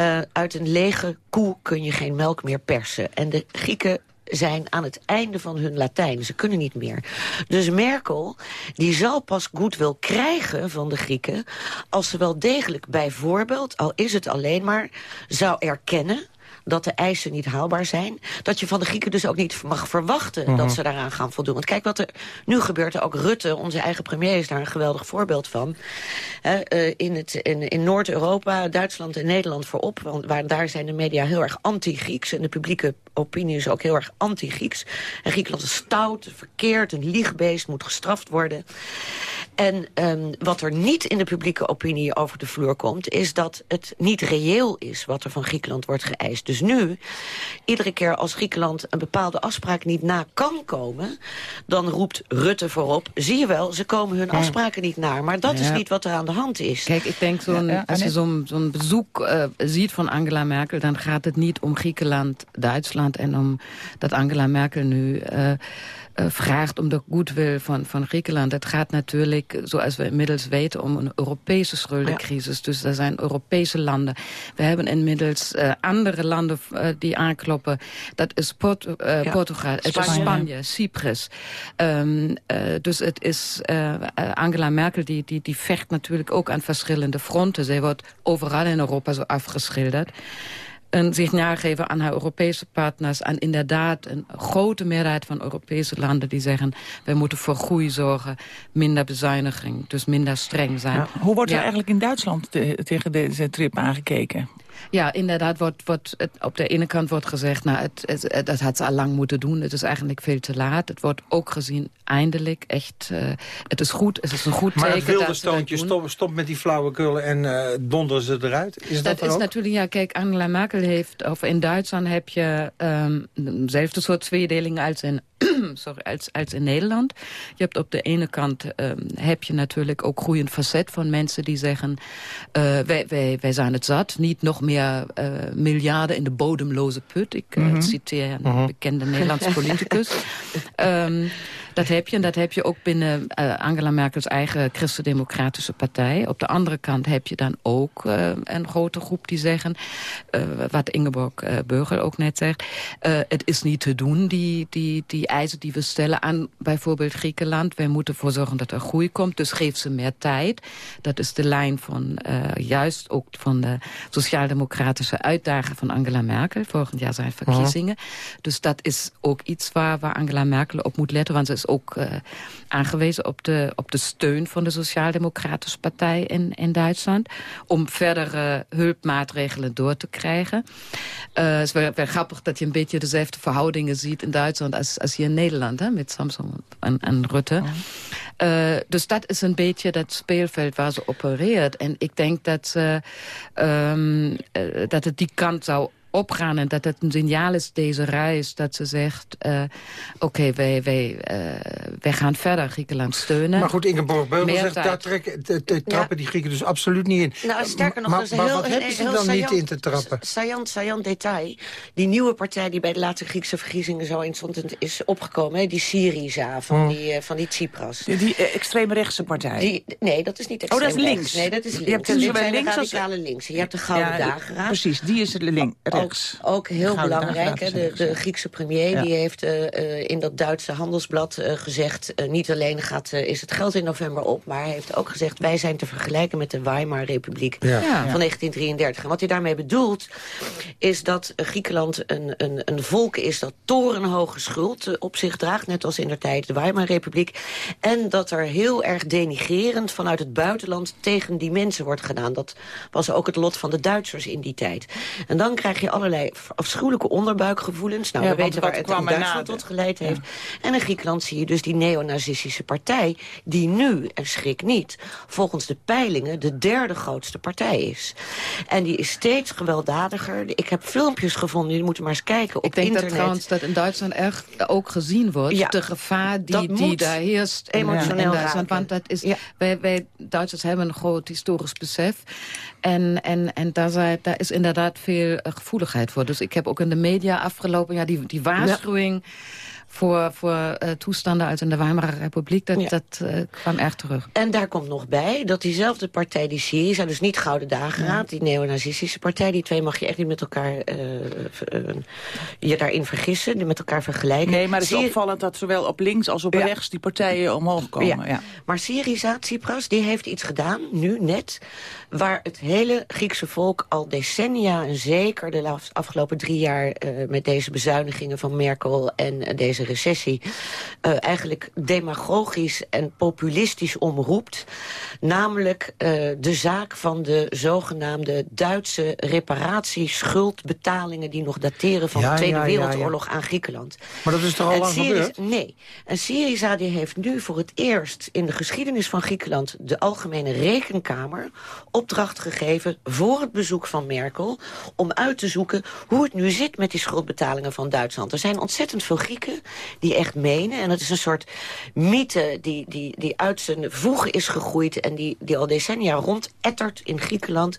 Uh, uit een lege koe kun je geen melk meer persen. En de Grieken zijn aan het einde van hun Latijn. Ze kunnen niet meer. Dus Merkel, die zal pas goodwill krijgen van de Grieken... als ze wel degelijk bijvoorbeeld, al is het alleen maar... zou erkennen dat de eisen niet haalbaar zijn. Dat je van de Grieken dus ook niet mag verwachten uh -huh. dat ze daaraan gaan voldoen. Want kijk wat er nu gebeurt. Ook Rutte, onze eigen premier, is daar een geweldig voorbeeld van. He, uh, in, het, in, in Noord-Europa, Duitsland en Nederland voorop. Want waar, daar zijn de media heel erg anti-Grieks. En de publieke opinie is ook heel erg anti-Grieks. En Griekenland is stout, verkeerd, een liegbeest, moet gestraft worden. En um, wat er niet in de publieke opinie over de vloer komt... is dat het niet reëel is wat er van Griekenland wordt geëist. Dus nu, iedere keer als Griekenland een bepaalde afspraak niet na kan komen... dan roept Rutte voorop, zie je wel, ze komen hun afspraken niet naar. Maar dat ja. is niet wat er aan de hand is. Kijk, ik denk, ja, ja, als je zo'n zo'n bezoek uh, ziet van Angela Merkel... dan gaat het niet om Griekenland, Duitsland... en om dat Angela Merkel nu... Uh, uh, vraagt om de goodwill van, van Griekenland. Het gaat natuurlijk, zoals we inmiddels weten, om een Europese schuldencrisis. Ja. Dus er zijn Europese landen. We hebben inmiddels uh, andere landen uh, die aankloppen. Dat is Port ja. Portugal, het Spanje. is Spanje, Cyprus. Um, dus het is Angela Merkel, die, die, die vecht natuurlijk ook aan verschillende fronten. Zij wordt overal in Europa zo afgeschilderd een signaal geven aan haar Europese partners... en inderdaad een grote meerderheid van Europese landen die zeggen... wij moeten voor groei zorgen, minder bezuiniging, dus minder streng zijn. Ja. Hoe wordt er ja. eigenlijk in Duitsland te, tegen deze trip aangekeken? Ja, inderdaad, wordt, wordt het, op de ene kant wordt gezegd... nou, het, het, het, dat had ze al lang moeten doen, het is eigenlijk veel te laat. Het wordt ook gezien, eindelijk, echt... Uh, het is goed, het is een goed maar teken. Maar het wilde stoontje, stop, stop met die flauwekul en uh, donderen ze eruit? Is dat, dat is ook? natuurlijk, ja, kijk, Angela Merkel heeft... of in Duitsland heb je um, dezelfde soort tweedeling als in... [clears throat] sorry, als, als in Nederland. Je hebt op de ene kant um, heb je natuurlijk ook groeiend facet van mensen die zeggen... Uh, wij, wij, wij zijn het zat, niet nog meer uh, miljarden in de bodemloze put. Ik mm -hmm. citeer een -hmm. bekende Nederlandse politicus. um, [laughs] dat heb je, en dat heb je ook binnen uh, Angela Merkels eigen christendemocratische partij. Op de andere kant heb je dan ook uh, een grote groep die zeggen... Uh, wat Ingeborg Burger ook net zegt... het is niet te doen, die, die, die eisen die we stellen aan bijvoorbeeld Griekenland. Wij moeten ervoor zorgen dat er groei komt, dus geef ze meer tijd. Dat is de lijn van juist ook van de sociaal-democratische uitdager van Angela Merkel. Volgend jaar zijn verkiezingen. -huh. Dus dat is ook iets waar, waar Angela Merkel op moet letten, want ze is ook uh, aangewezen op de, op de steun van de Sociaal-Democratische Partij in, in Duitsland. Om verdere hulpmaatregelen door te krijgen. Uh, het is wel, wel, grappig dat je een beetje dezelfde verhoudingen ziet in Duitsland als, als hier in Nederland. Hè, met Samsung en, en Rutte. Uh, dus dat is een beetje dat speelveld waar ze opereert. En ik denk dat, ze, um, dat het die kant zou opgaan en dat het een signaal is, deze reis, dat ze zegt... Uh, oké, wij, wij, uh, wij gaan verder Griekenland steunen. Maar goed, Ingeborg Beugel zegt, daar trekken, de, de trappen die Grieken dus absoluut niet in. Nou, sterker nog, maar, dat is maar heel, wat een, hebben ze heel dan saillant, niet in te trappen? Saillant, saillant detail. Die nieuwe partij die bij de laatste Griekse verkiezingen zo in stond... is opgekomen, hè, die Syriza van, Hmm. die, uh, van die Tsipras. Die, die uh, extreemrechtse partij? Die, nee, dat is niet Oh, dat extreem is links? Nee, dat is links. Je hebt de links als- links. Je hebt de Gouden Ja, Dageraad. Precies, die is link, rechts. Ook, ook heel Gouden belangrijk. Hè, de, de Griekse premier Ja. die heeft uh, uh, in dat Duitse handelsblad uh, gezegd... niet alleen gaat, is het geld in november op... maar hij heeft ook gezegd... wij zijn te vergelijken met de Weimar-republiek Ja. Van 1933. En wat hij daarmee bedoelt... is dat Griekenland een, een, een volk is dat torenhoge schuld op zich draagt... net als in de tijd de Weimar-republiek. En dat er heel erg denigrerend vanuit het buitenland... tegen die mensen wordt gedaan. Dat was ook het lot van de Duitsers in die tijd. En dan krijg je allerlei afschuwelijke onderbuikgevoelens. Nou, Ja, we weten waar wat het kwam in Duitsland tot geleid heeft. En in Griekenland zie je dus die neonazistische partij... die nu, en schrik niet, volgens de peilingen... de derde grootste partij is. En die is steeds gewelddadiger. Ik heb filmpjes gevonden, jullie moeten maar eens kijken op Ik denk internet. dat trouwens dat in Duitsland echt ook gezien wordt. Ja, de gevaar die, die moet daar heerst in, emotioneel in Duitsland. raken. Want dat is, wij, wij Duitsers hebben een groot historisch besef. En, en, en daar, zijn, daar is inderdaad veel eh, voor. Dus ik heb ook in de media afgelopen jaar die, die waarschuwing... voor, voor uh, toestanden uit in de Weimarer Republiek, dat, Ja. dat uh, kwam erg terug. En daar komt nog bij dat diezelfde partij, die Syriza... dus niet Gouden Dageraad, die neonazistische partij... die twee mag je echt niet met elkaar uh, je daarin vergissen, die met elkaar vergelijken. Nee, maar het is Syri- opvallend dat zowel op links als op Ja. rechts... die partijen omhoog komen. Ja. Maar Syriza, Tsipras, die heeft iets gedaan, nu net... waar het hele Griekse volk al decennia... en zeker de afgelopen drie jaar... eh, met deze bezuinigingen van Merkel en eh, deze recessie... eh, eigenlijk demagogisch en populistisch omroept. Namelijk eh, de zaak van de zogenaamde Duitse reparatieschuldbetalingen... die nog dateren van Ja, de Tweede ja, ja, ja. Wereldoorlog aan Griekenland. Maar dat is toch al En lang Syriza- gebeurd? Nee. En Syriza die heeft nu voor het eerst in de geschiedenis van Griekenland... de Algemene Rekenkamer opdracht gegeven voor het bezoek van Merkel... om uit te zoeken hoe het nu zit met die schuldbetalingen van Duitsland. Er zijn ontzettend veel Grieken die echt menen... en het is een soort mythe die, die, die uit zijn voegen is gegroeid... en die, die al decennia rondettert in Griekenland.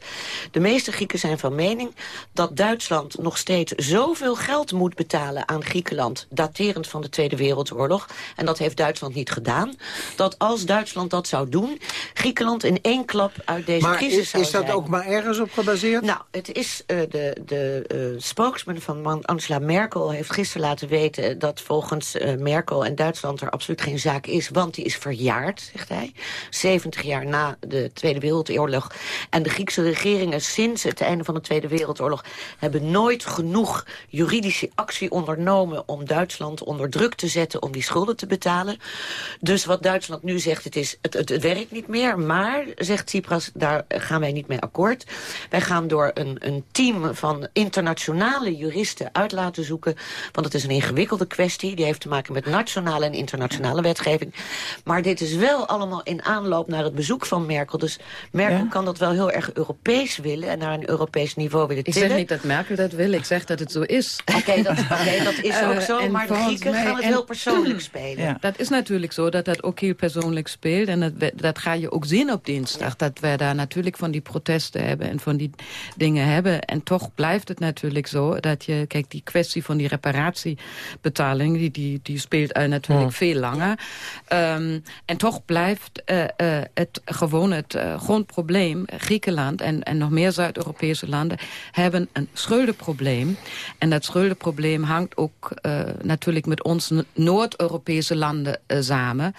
De meeste Grieken zijn van mening dat Duitsland nog steeds zoveel geld moet betalen aan Griekenland... daterend van de Tweede Wereldoorlog. En dat heeft Duitsland niet gedaan. Dat als Duitsland dat zou doen... Griekenland in één klap uit deze Maar crisis is, zou is dat zijn. ook maar ergens op gebaseerd? Nou, het is uh, de, de uh, spokesman van Angela Merkel heeft gisteren laten weten dat volgens uh, Merkel en Duitsland er absoluut geen zaak is, want die is verjaard, zegt hij. 70 jaar na de Tweede Wereldoorlog. En de Griekse regeringen sinds het einde van de Tweede Wereldoorlog hebben nooit genoeg juridische actie ondernomen om Duitsland onder druk te zetten om die schulden te betalen. Dus wat Duitsland nu zegt, het, is, het werkt niet meer, maar, zegt Tsipras, daar gaan wij niet mee akkoord. Wij gaan door een, een team van internationale juristen uit laten zoeken. Want het is een ingewikkelde kwestie. Die heeft te maken met nationale en internationale wetgeving. Maar dit is wel allemaal in aanloop naar het bezoek van Merkel. Dus Merkel Ja. kan dat wel heel erg Europees willen... en naar een Europees niveau willen Ik tillen. zeg niet dat Merkel dat wil, ik zeg dat het zo is. Oké, dat, dat is ook Eh, zo, maar de Grieken mij- gaan het heel persoonlijk spelen. Dat is natuurlijk zo dat dat ook heel persoonlijk speelt. En dat, dat ga je ook zien op dinsdag. Dat wij daar natuurlijk van die protesten hebben en van die dingen hebben. En toch blijft het natuurlijk zo dat je... Kijk, die kwestie van die reparatiebetaling... die, die, die speelt uh, natuurlijk veel langer. Um, en toch blijft uh, uh, het gewoon het grondprobleem... Griekenland en, en nog meer Zuid-Europese landen... hebben een schuldenprobleem. En dat schuldenprobleem hangt ook natuurlijk met ons Noord-Europese landen samen.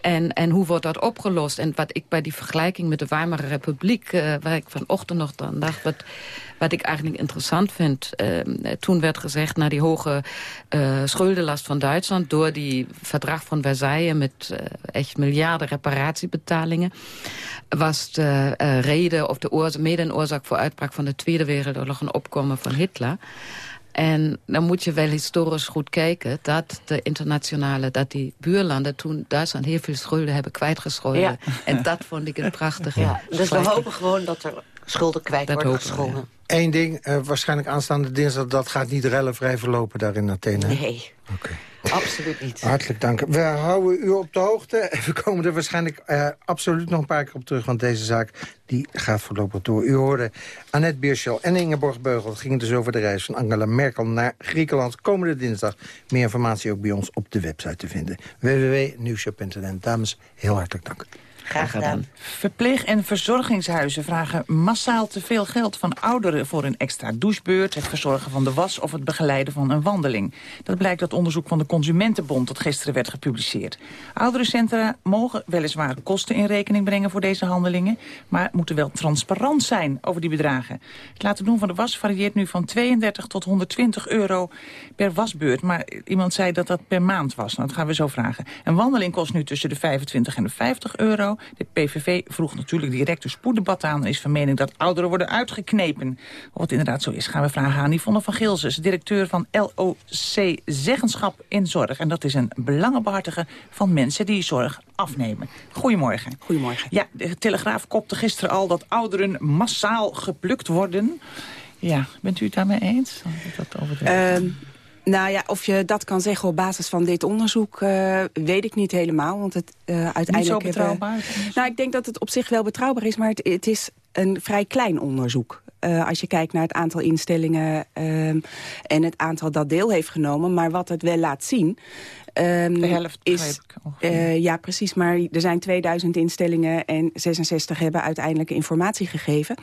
En, en hoe wordt dat opgelost? En wat ik bij die vergelijking met de Weimarer Republiek... Waar ik vanochtend nog dan dacht... Wat, wat ik eigenlijk interessant vind... Uh, toen werd gezegd, naar die hoge uh, schuldenlast van Duitsland... door die verdrag van Versailles met uh, echt miljarden reparatiebetalingen... was de uh, reden of de mede een oorzaak voor uitbraak van de Tweede Wereldoorlog... een opkomen van Hitler... En dan moet je wel historisch goed kijken dat de internationale, dat die buurlanden toen Duitsland heel veel schulden hebben kwijtgescholden. Ja. En dat vond ik een prachtige. Ja, dus we hopen gewoon dat er schulden kwijt Dat worden gescholden. Eén ding, eh, waarschijnlijk aanstaande dinsdag... dat gaat niet rellenvrij verlopen daar in Athene. Nee, absoluut niet. Hartelijk dank. We houden u op de hoogte. We komen er waarschijnlijk eh, absoluut nog een paar keer op terug... want deze zaak die gaat voorlopig door. U hoorde Annette Bierschel en Ingeborg Beugel. Het ging dus over de reis van Angela Merkel naar Griekenland. Komende dinsdag meer informatie ook bij ons op de website te vinden. www.nieuwshow.nl. Dames, heel hartelijk dank. Graag gedaan. Verpleeg- en verzorgingshuizen vragen massaal te veel geld van ouderen... voor een extra douchebeurt, het verzorgen van de was... of het begeleiden van een wandeling. Dat blijkt uit onderzoek van de Consumentenbond... dat gisteren werd gepubliceerd. Ouderencentra mogen weliswaar kosten in rekening brengen... voor deze handelingen, maar moeten wel transparant zijn over die bedragen. Het laten doen van de was varieert nu van 32 tot 120 euro per wasbeurt. Maar iemand zei dat dat per maand was. Nou, dat gaan we zo vragen. Een wandeling kost nu tussen de 25 en de 50 euro. De PVV vroeg natuurlijk direct een spoeddebat aan... en is van mening dat ouderen worden uitgeknepen. Of het inderdaad zo is, gaan we vragen aan Yvonne van Gilses... directeur van LOC Zeggenschap in Zorg. En dat is een belangenbehartiger van mensen die zorg afnemen. Goedemorgen. Goedemorgen. Ja, de Telegraaf kopte gisteren al dat ouderen massaal geplukt worden. Ja, bent u het daarmee eens? Dat. Ehm, nou ja, of je dat kan zeggen op basis van dit onderzoek, eh, weet ik niet helemaal. Want het uh, uiteindelijk... Niet zo hebben- betrouwbaar? nou, ik denk dat het op zich wel betrouwbaar is, maar het, het is een vrij klein onderzoek. Eh, als je kijkt naar het aantal instellingen ehm, en het aantal dat deel heeft genomen. Maar wat het wel laat zien... ehm, De helft, is, ik eh, Ja, precies. Maar er zijn 2000 instellingen en 66 hebben uiteindelijk informatie gegeven.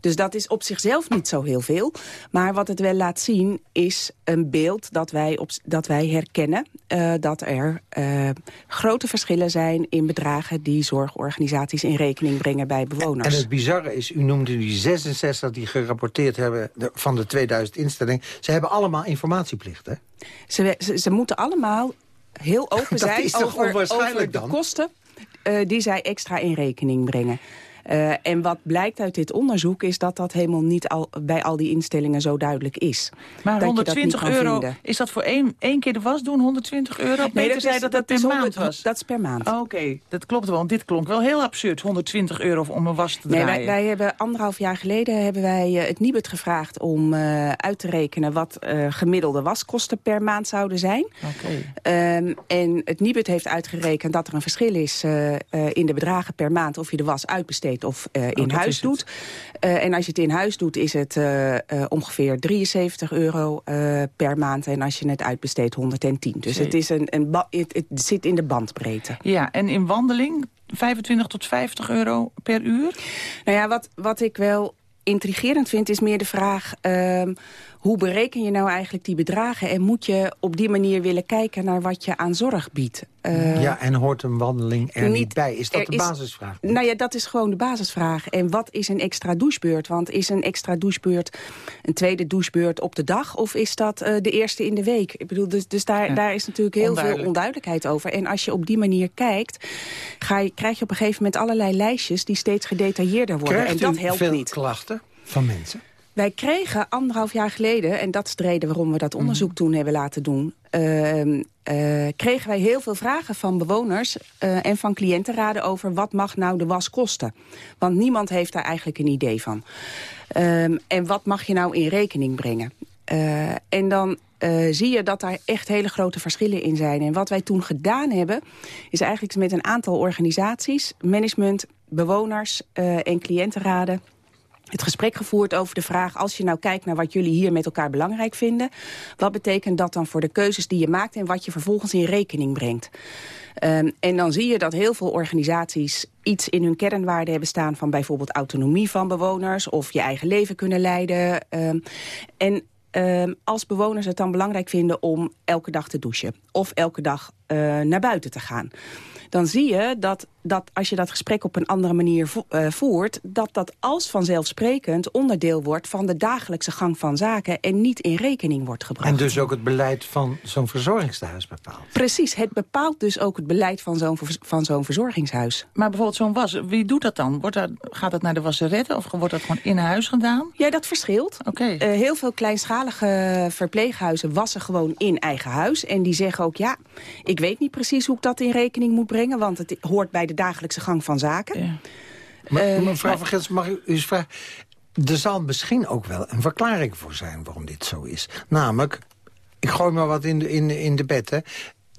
Dus dat is op zichzelf niet zo heel veel. Maar wat het wel laat zien is een beeld dat wij, op, dat wij herkennen... eh, dat er eh, grote verschillen zijn in bedragen... die zorgorganisaties in rekening brengen bij bewoners. En het bizarre is, u noemde die 66 die gerapporteerd hebben... de- van de 2000 instellingen. Ze hebben allemaal informatieplicht, hè? Ze, ze, ze moeten allemaal heel [laughs] open Dat zijn is toch over, onwaarschijnlijk over de dan? kosten eh, die zij extra in rekening brengen. Eh, en wat blijkt uit dit onderzoek is dat dat helemaal niet al, bij al die instellingen zo duidelijk is. Maar Dat je dat 120 niet kan euro, vinden. is dat voor één, één keer de was doen, 120 euro? Nee, Peter dat zei is- dat dat per 100 maand was. Dat is per maand. Oh, Oké, dat klopt wel, want dit klonk wel heel absurd. 120 euro om een was te Nee, draaien. wij, wij hebben anderhalf jaar geleden hebben wij eh, het Nibud gevraagd om eh, uit te rekenen wat gemiddelde waskosten per maand zouden zijn. Oké. Ehm, en het Nibud heeft uitgerekend dat er een verschil is in de bedragen per maand... of je de was uitbesteedt of eh, in Oh, huis doet. Eh, en als je het in huis doet is het eh, ongeveer 73 euro per maand. En als je het uitbesteedt 110. Dus Zee. het, is een, een het zit in de bandbreedte. Ja, en in wandeling 25 tot 50 euro per uur? Nou ja, wat, wat ik wel intrigerend vind is meer de vraag... ehm, hoe bereken je nou eigenlijk die bedragen? En moet je op die manier willen kijken naar wat je aan zorg biedt? Eh, ja, en hoort een wandeling er niet, niet- bij? Is dat de is- basisvraag? Nou ja, dat is gewoon de basisvraag. En wat is een extra douchebeurt? Want is een extra douchebeurt een tweede douchebeurt op de dag... of is dat eh, de eerste in de week? Ik bedoel, dus, dus daar, Ja. daar is natuurlijk heel veel Onduidelijk. onduidelijkheid over. En als je op die manier kijkt... Ga je, krijg je op een gegeven moment allerlei lijstjes... die steeds gedetailleerder worden. Krijgt en dat helpt veel niet. klachten van mensen? Wij kregen anderhalf jaar geleden, en dat is de reden waarom we dat onderzoek toen hebben laten doen... ehm, eh, kregen wij heel veel vragen van bewoners eh, en van cliëntenraden over... wat mag nou de was kosten? Want niemand heeft daar eigenlijk een idee van. Ehm, en wat mag je nou in rekening brengen? Eh, en dan zie je dat daar echt hele grote verschillen in zijn. En wat wij toen gedaan hebben, is eigenlijk met een aantal organisaties... management, bewoners en cliëntenraden het gesprek gevoerd over de vraag... als je nou kijkt naar wat jullie hier met elkaar belangrijk vinden... wat betekent dat dan voor de keuzes die je maakt... en wat je vervolgens in rekening brengt? Ehm, en dan zie je dat heel veel organisaties iets in hun kernwaarden hebben staan... van bijvoorbeeld autonomie van bewoners... of je eigen leven kunnen leiden. Ehm, en ehm, als bewoners het dan belangrijk vinden om elke dag te douchen... of elke dag eh, naar buiten te gaan dan zie je dat, dat als je dat gesprek op een andere manier vo eh, voert... dat dat als vanzelfsprekend onderdeel wordt van de dagelijkse gang van zaken... en niet in rekening wordt gebracht. En dus ook het beleid van zo'n verzorgingstehuis bepaalt. Precies, het bepaalt dus ook het beleid van zo'n van zo'n verzorgingshuis. Maar bijvoorbeeld zo'n was, wie doet dat dan? Wordt dat, gaat dat naar de wasseretten of wordt dat gewoon in huis gedaan? Ja, dat verschilt. Oké. Eh, heel veel kleinschalige verpleeghuizen wassen gewoon in eigen huis. En die zeggen ook, ja, ik weet niet precies hoe ik dat in rekening moet brengen... want het hoort bij de dagelijkse gang van zaken. Maar, Eh, mevrouw maar- Van Gils, mag ik u eens vragen... Er zal misschien ook wel een verklaring voor zijn waarom dit zo is. Namelijk, ik gooi maar wat in de, in, de- in de bed, hè,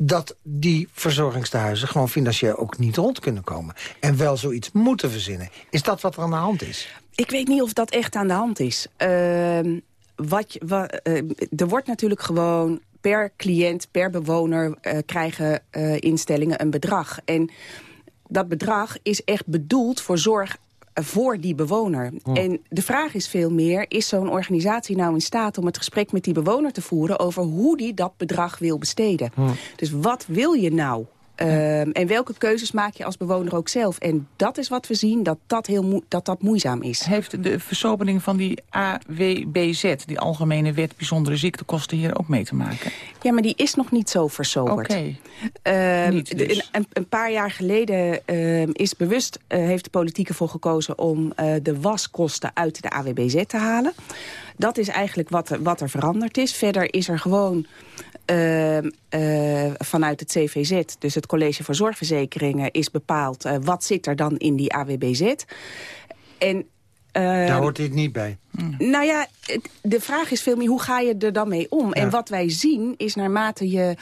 dat die verzorgingstehuizen gewoon financieel ook niet rond kunnen komen. En wel zoiets moeten verzinnen. Is dat wat er aan de hand is? Ik weet niet of dat echt aan de hand is. Ehm, wat, je- wa- eh, er wordt natuurlijk gewoon per cliënt, per bewoner... eh, krijgen eh, instellingen een bedrag. En dat bedrag is echt bedoeld voor zorg eh, voor die bewoner. En de vraag is veel meer, is zo'n organisatie nou in staat... om het gesprek met die bewoner te voeren... over hoe die dat bedrag wil besteden. Dus wat wil je nou? Ehm, en welke keuzes maak je als bewoner ook zelf? En dat is wat we zien, dat dat, heel dat, dat moeizaam is. Heeft de versobering van die AWBZ, die Algemene Wet Bijzondere Ziektekosten, hier ook mee te maken? Ja, maar die is nog niet zo versoberd. Oké. Ehm, Niet de- dus. een, een paar jaar geleden ehm, is bewust, eh, heeft de politiek ervoor gekozen... om eh, de waskosten uit de AWBZ te halen. Dat is eigenlijk wat, wat er veranderd is. Verder is er gewoon ehm, eh, vanuit het CVZ, dus het College voor Zorgverzekeringen... is bepaald eh, wat zit er dan in die AWBZ. En ehm, Daar hoort dit niet bij. nou ja, de vraag is veel meer hoe ga je er dan mee om? En wat wij zien is naarmate je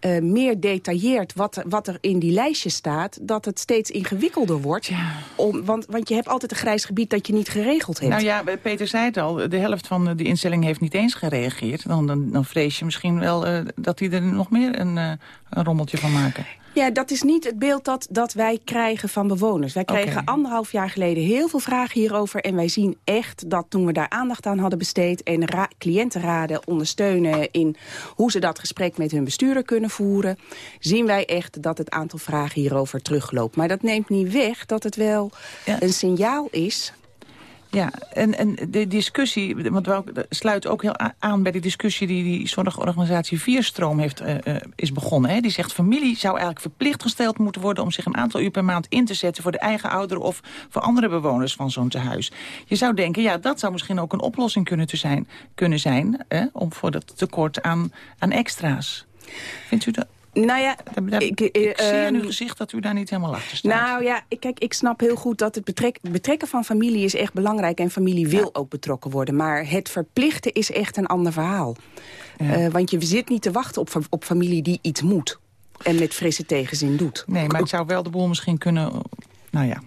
eh, meer detailleert wat, er- wat er in die lijstjes staat... dat het steeds ingewikkelder wordt. Om, want, want je hebt altijd een grijs gebied dat je niet geregeld hebt. Nou ja, Peter zei het al, de helft van de instelling heeft niet eens gereageerd. Dan, dan, dan vrees je misschien wel eh, dat die er nog meer een, eh, een rommeltje van maken. Ja, dat is niet het beeld dat, dat wij krijgen van bewoners. Wij kregen anderhalf jaar geleden heel veel vragen hierover... en wij zien echt dat toen we daar aandacht aan hadden besteed... en ra- cliëntenraden ondersteunen in hoe ze dat gesprek met hun bestuurder kunnen voeren... zien wij echt dat het aantal vragen hierover terugloopt. Maar dat neemt niet weg dat het wel een signaal is... Ja, en, en de discussie, want we sluit ook heel aan bij de discussie die die zorgorganisatie Vierstroom heeft, eh, is begonnen. Hè. Die zegt familie zou eigenlijk verplicht gesteld moeten worden om zich een aantal uur per maand in te zetten voor de eigen ouderen of voor andere bewoners van zo'n tehuis. Je zou denken, ja, dat zou misschien ook een oplossing kunnen, te zijn, kunnen zijn hè, om voor dat tekort aan, aan extra's. Vindt u dat? Nou ja, ik, ik, zie aan uw ehm, gezicht dat u daar niet helemaal achter staat. Nou ja, ik, kijk, ik snap heel goed dat het betrek, betrekken van familie is echt belangrijk. En familie wil ook betrokken worden. Maar het verplichten is echt een ander verhaal. Eh, want je zit niet te wachten op, op familie die iets moet. En met frisse tegenzin doet. Nee, maar het zou wel de boel misschien kunnen... Nou ja.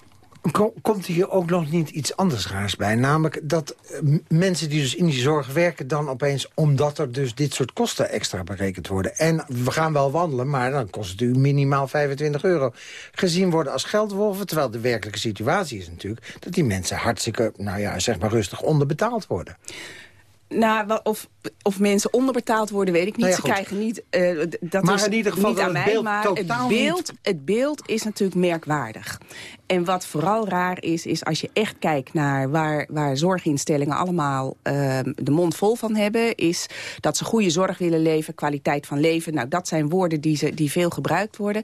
Ko- Komt hier ook nog niet iets anders raars bij? Namelijk dat eh, mensen die dus in die zorg werken dan opeens... omdat er dus dit soort kosten extra berekend worden. En we gaan wel wandelen, maar dan kost het u minimaal 25 euro. Gezien worden als geldwolven, terwijl de werkelijke situatie is natuurlijk... dat die mensen hartstikke, nou ja, zeg maar rustig onderbetaald worden. Nou, of, of mensen onderbetaald worden, weet ik niet. Nou ja, Ze krijgen niet... eh, dat Maar is in ieder geval niet aan het mij, beeld maar totaal het beeld, niet- het beeld is natuurlijk merkwaardig. En wat vooral raar is, is als je echt kijkt naar waar, waar zorginstellingen allemaal ehm, de mond vol van hebben, is dat ze goede zorg willen leven, kwaliteit van leven. Nou, dat zijn woorden die, ze, die veel gebruikt worden.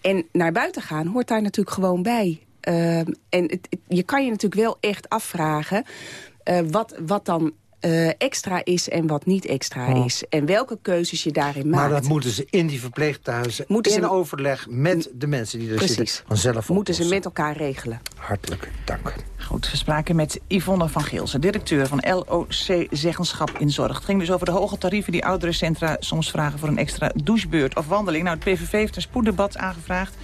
En naar buiten gaan hoort daar natuurlijk gewoon bij. Ehm, en het, het- je kan je natuurlijk wel echt afvragen eh, wat, wat dan eh, extra is en wat niet extra Oh. is. En welke keuzes je daarin maakt. Maar dat moeten ze in die verpleeghuizen Moeten in ze- overleg met de mensen die er Precies. zitten vanzelf Moeten ze oplossen. met elkaar regelen. Hartelijk dank. Goed, we spraken met Yvonne van Geelsen, directeur van LOC Zeggenschap in Zorg. Het ging dus over de hoge tarieven die ouderencentra soms vragen voor een extra douchebeurt of wandeling. Nou, het PVV heeft een spoeddebat aangevraagd.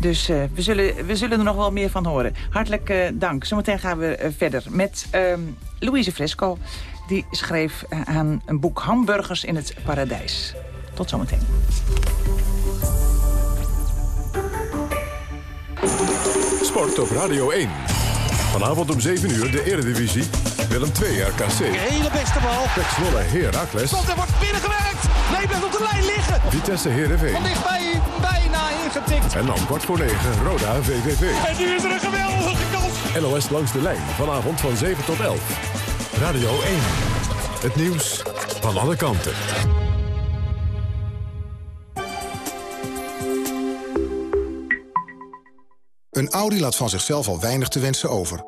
Dus eh, we, zullen, we zullen er nog wel meer van horen. Hartelijk eh, dank. Zometeen gaan we eh, verder met ehm, Louise Fresco. Die schreef aan een boek Hamburgers in het Paradijs. Tot zometeen. Sport op Radio 1. Vanavond om 7 uur de Eredivisie. Willem 2 RKC. Hele beste bal. Pek Zwolle Heracles. Komt, er wordt binnengewerkt. Nee, blijft op de lijn liggen. Vitesse Heerenveen. Van dichtbij, bijna ingetikt. En dan kwart voor 9 Roda VVV. En nu is er een geweldige kans. LOS langs de lijn. Vanavond van 7 tot 11. Radio 1. Het nieuws van alle kanten. Een Audi laat van zichzelf al weinig te wensen over.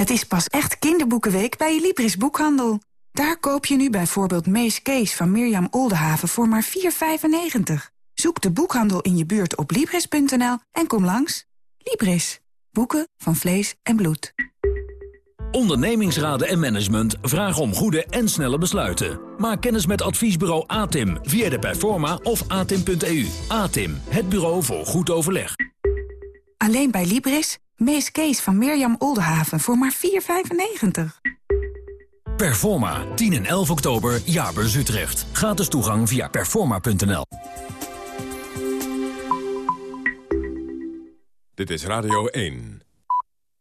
Het is pas echt kinderboekenweek bij je Libris Boekhandel. Daar koop je nu bijvoorbeeld Mees Kees van Mirjam Oldenhaven voor maar 4,95. Zoek de boekhandel in je buurt op Libris.nl en kom langs. Libris. Boeken van vlees en bloed. Ondernemingsraden en management vragen om goede en snelle besluiten. Maak kennis met adviesbureau ATIM via de Performa of atim.eu. ATIM, het bureau voor goed overleg. Alleen bij Libris. Mees Kees van Mirjam Oldenhaven voor maar 4,95. Performa, 10 en 11 oktober, Jaarbeurs Utrecht. Gratis toegang via performa.nl. Dit is Radio 1.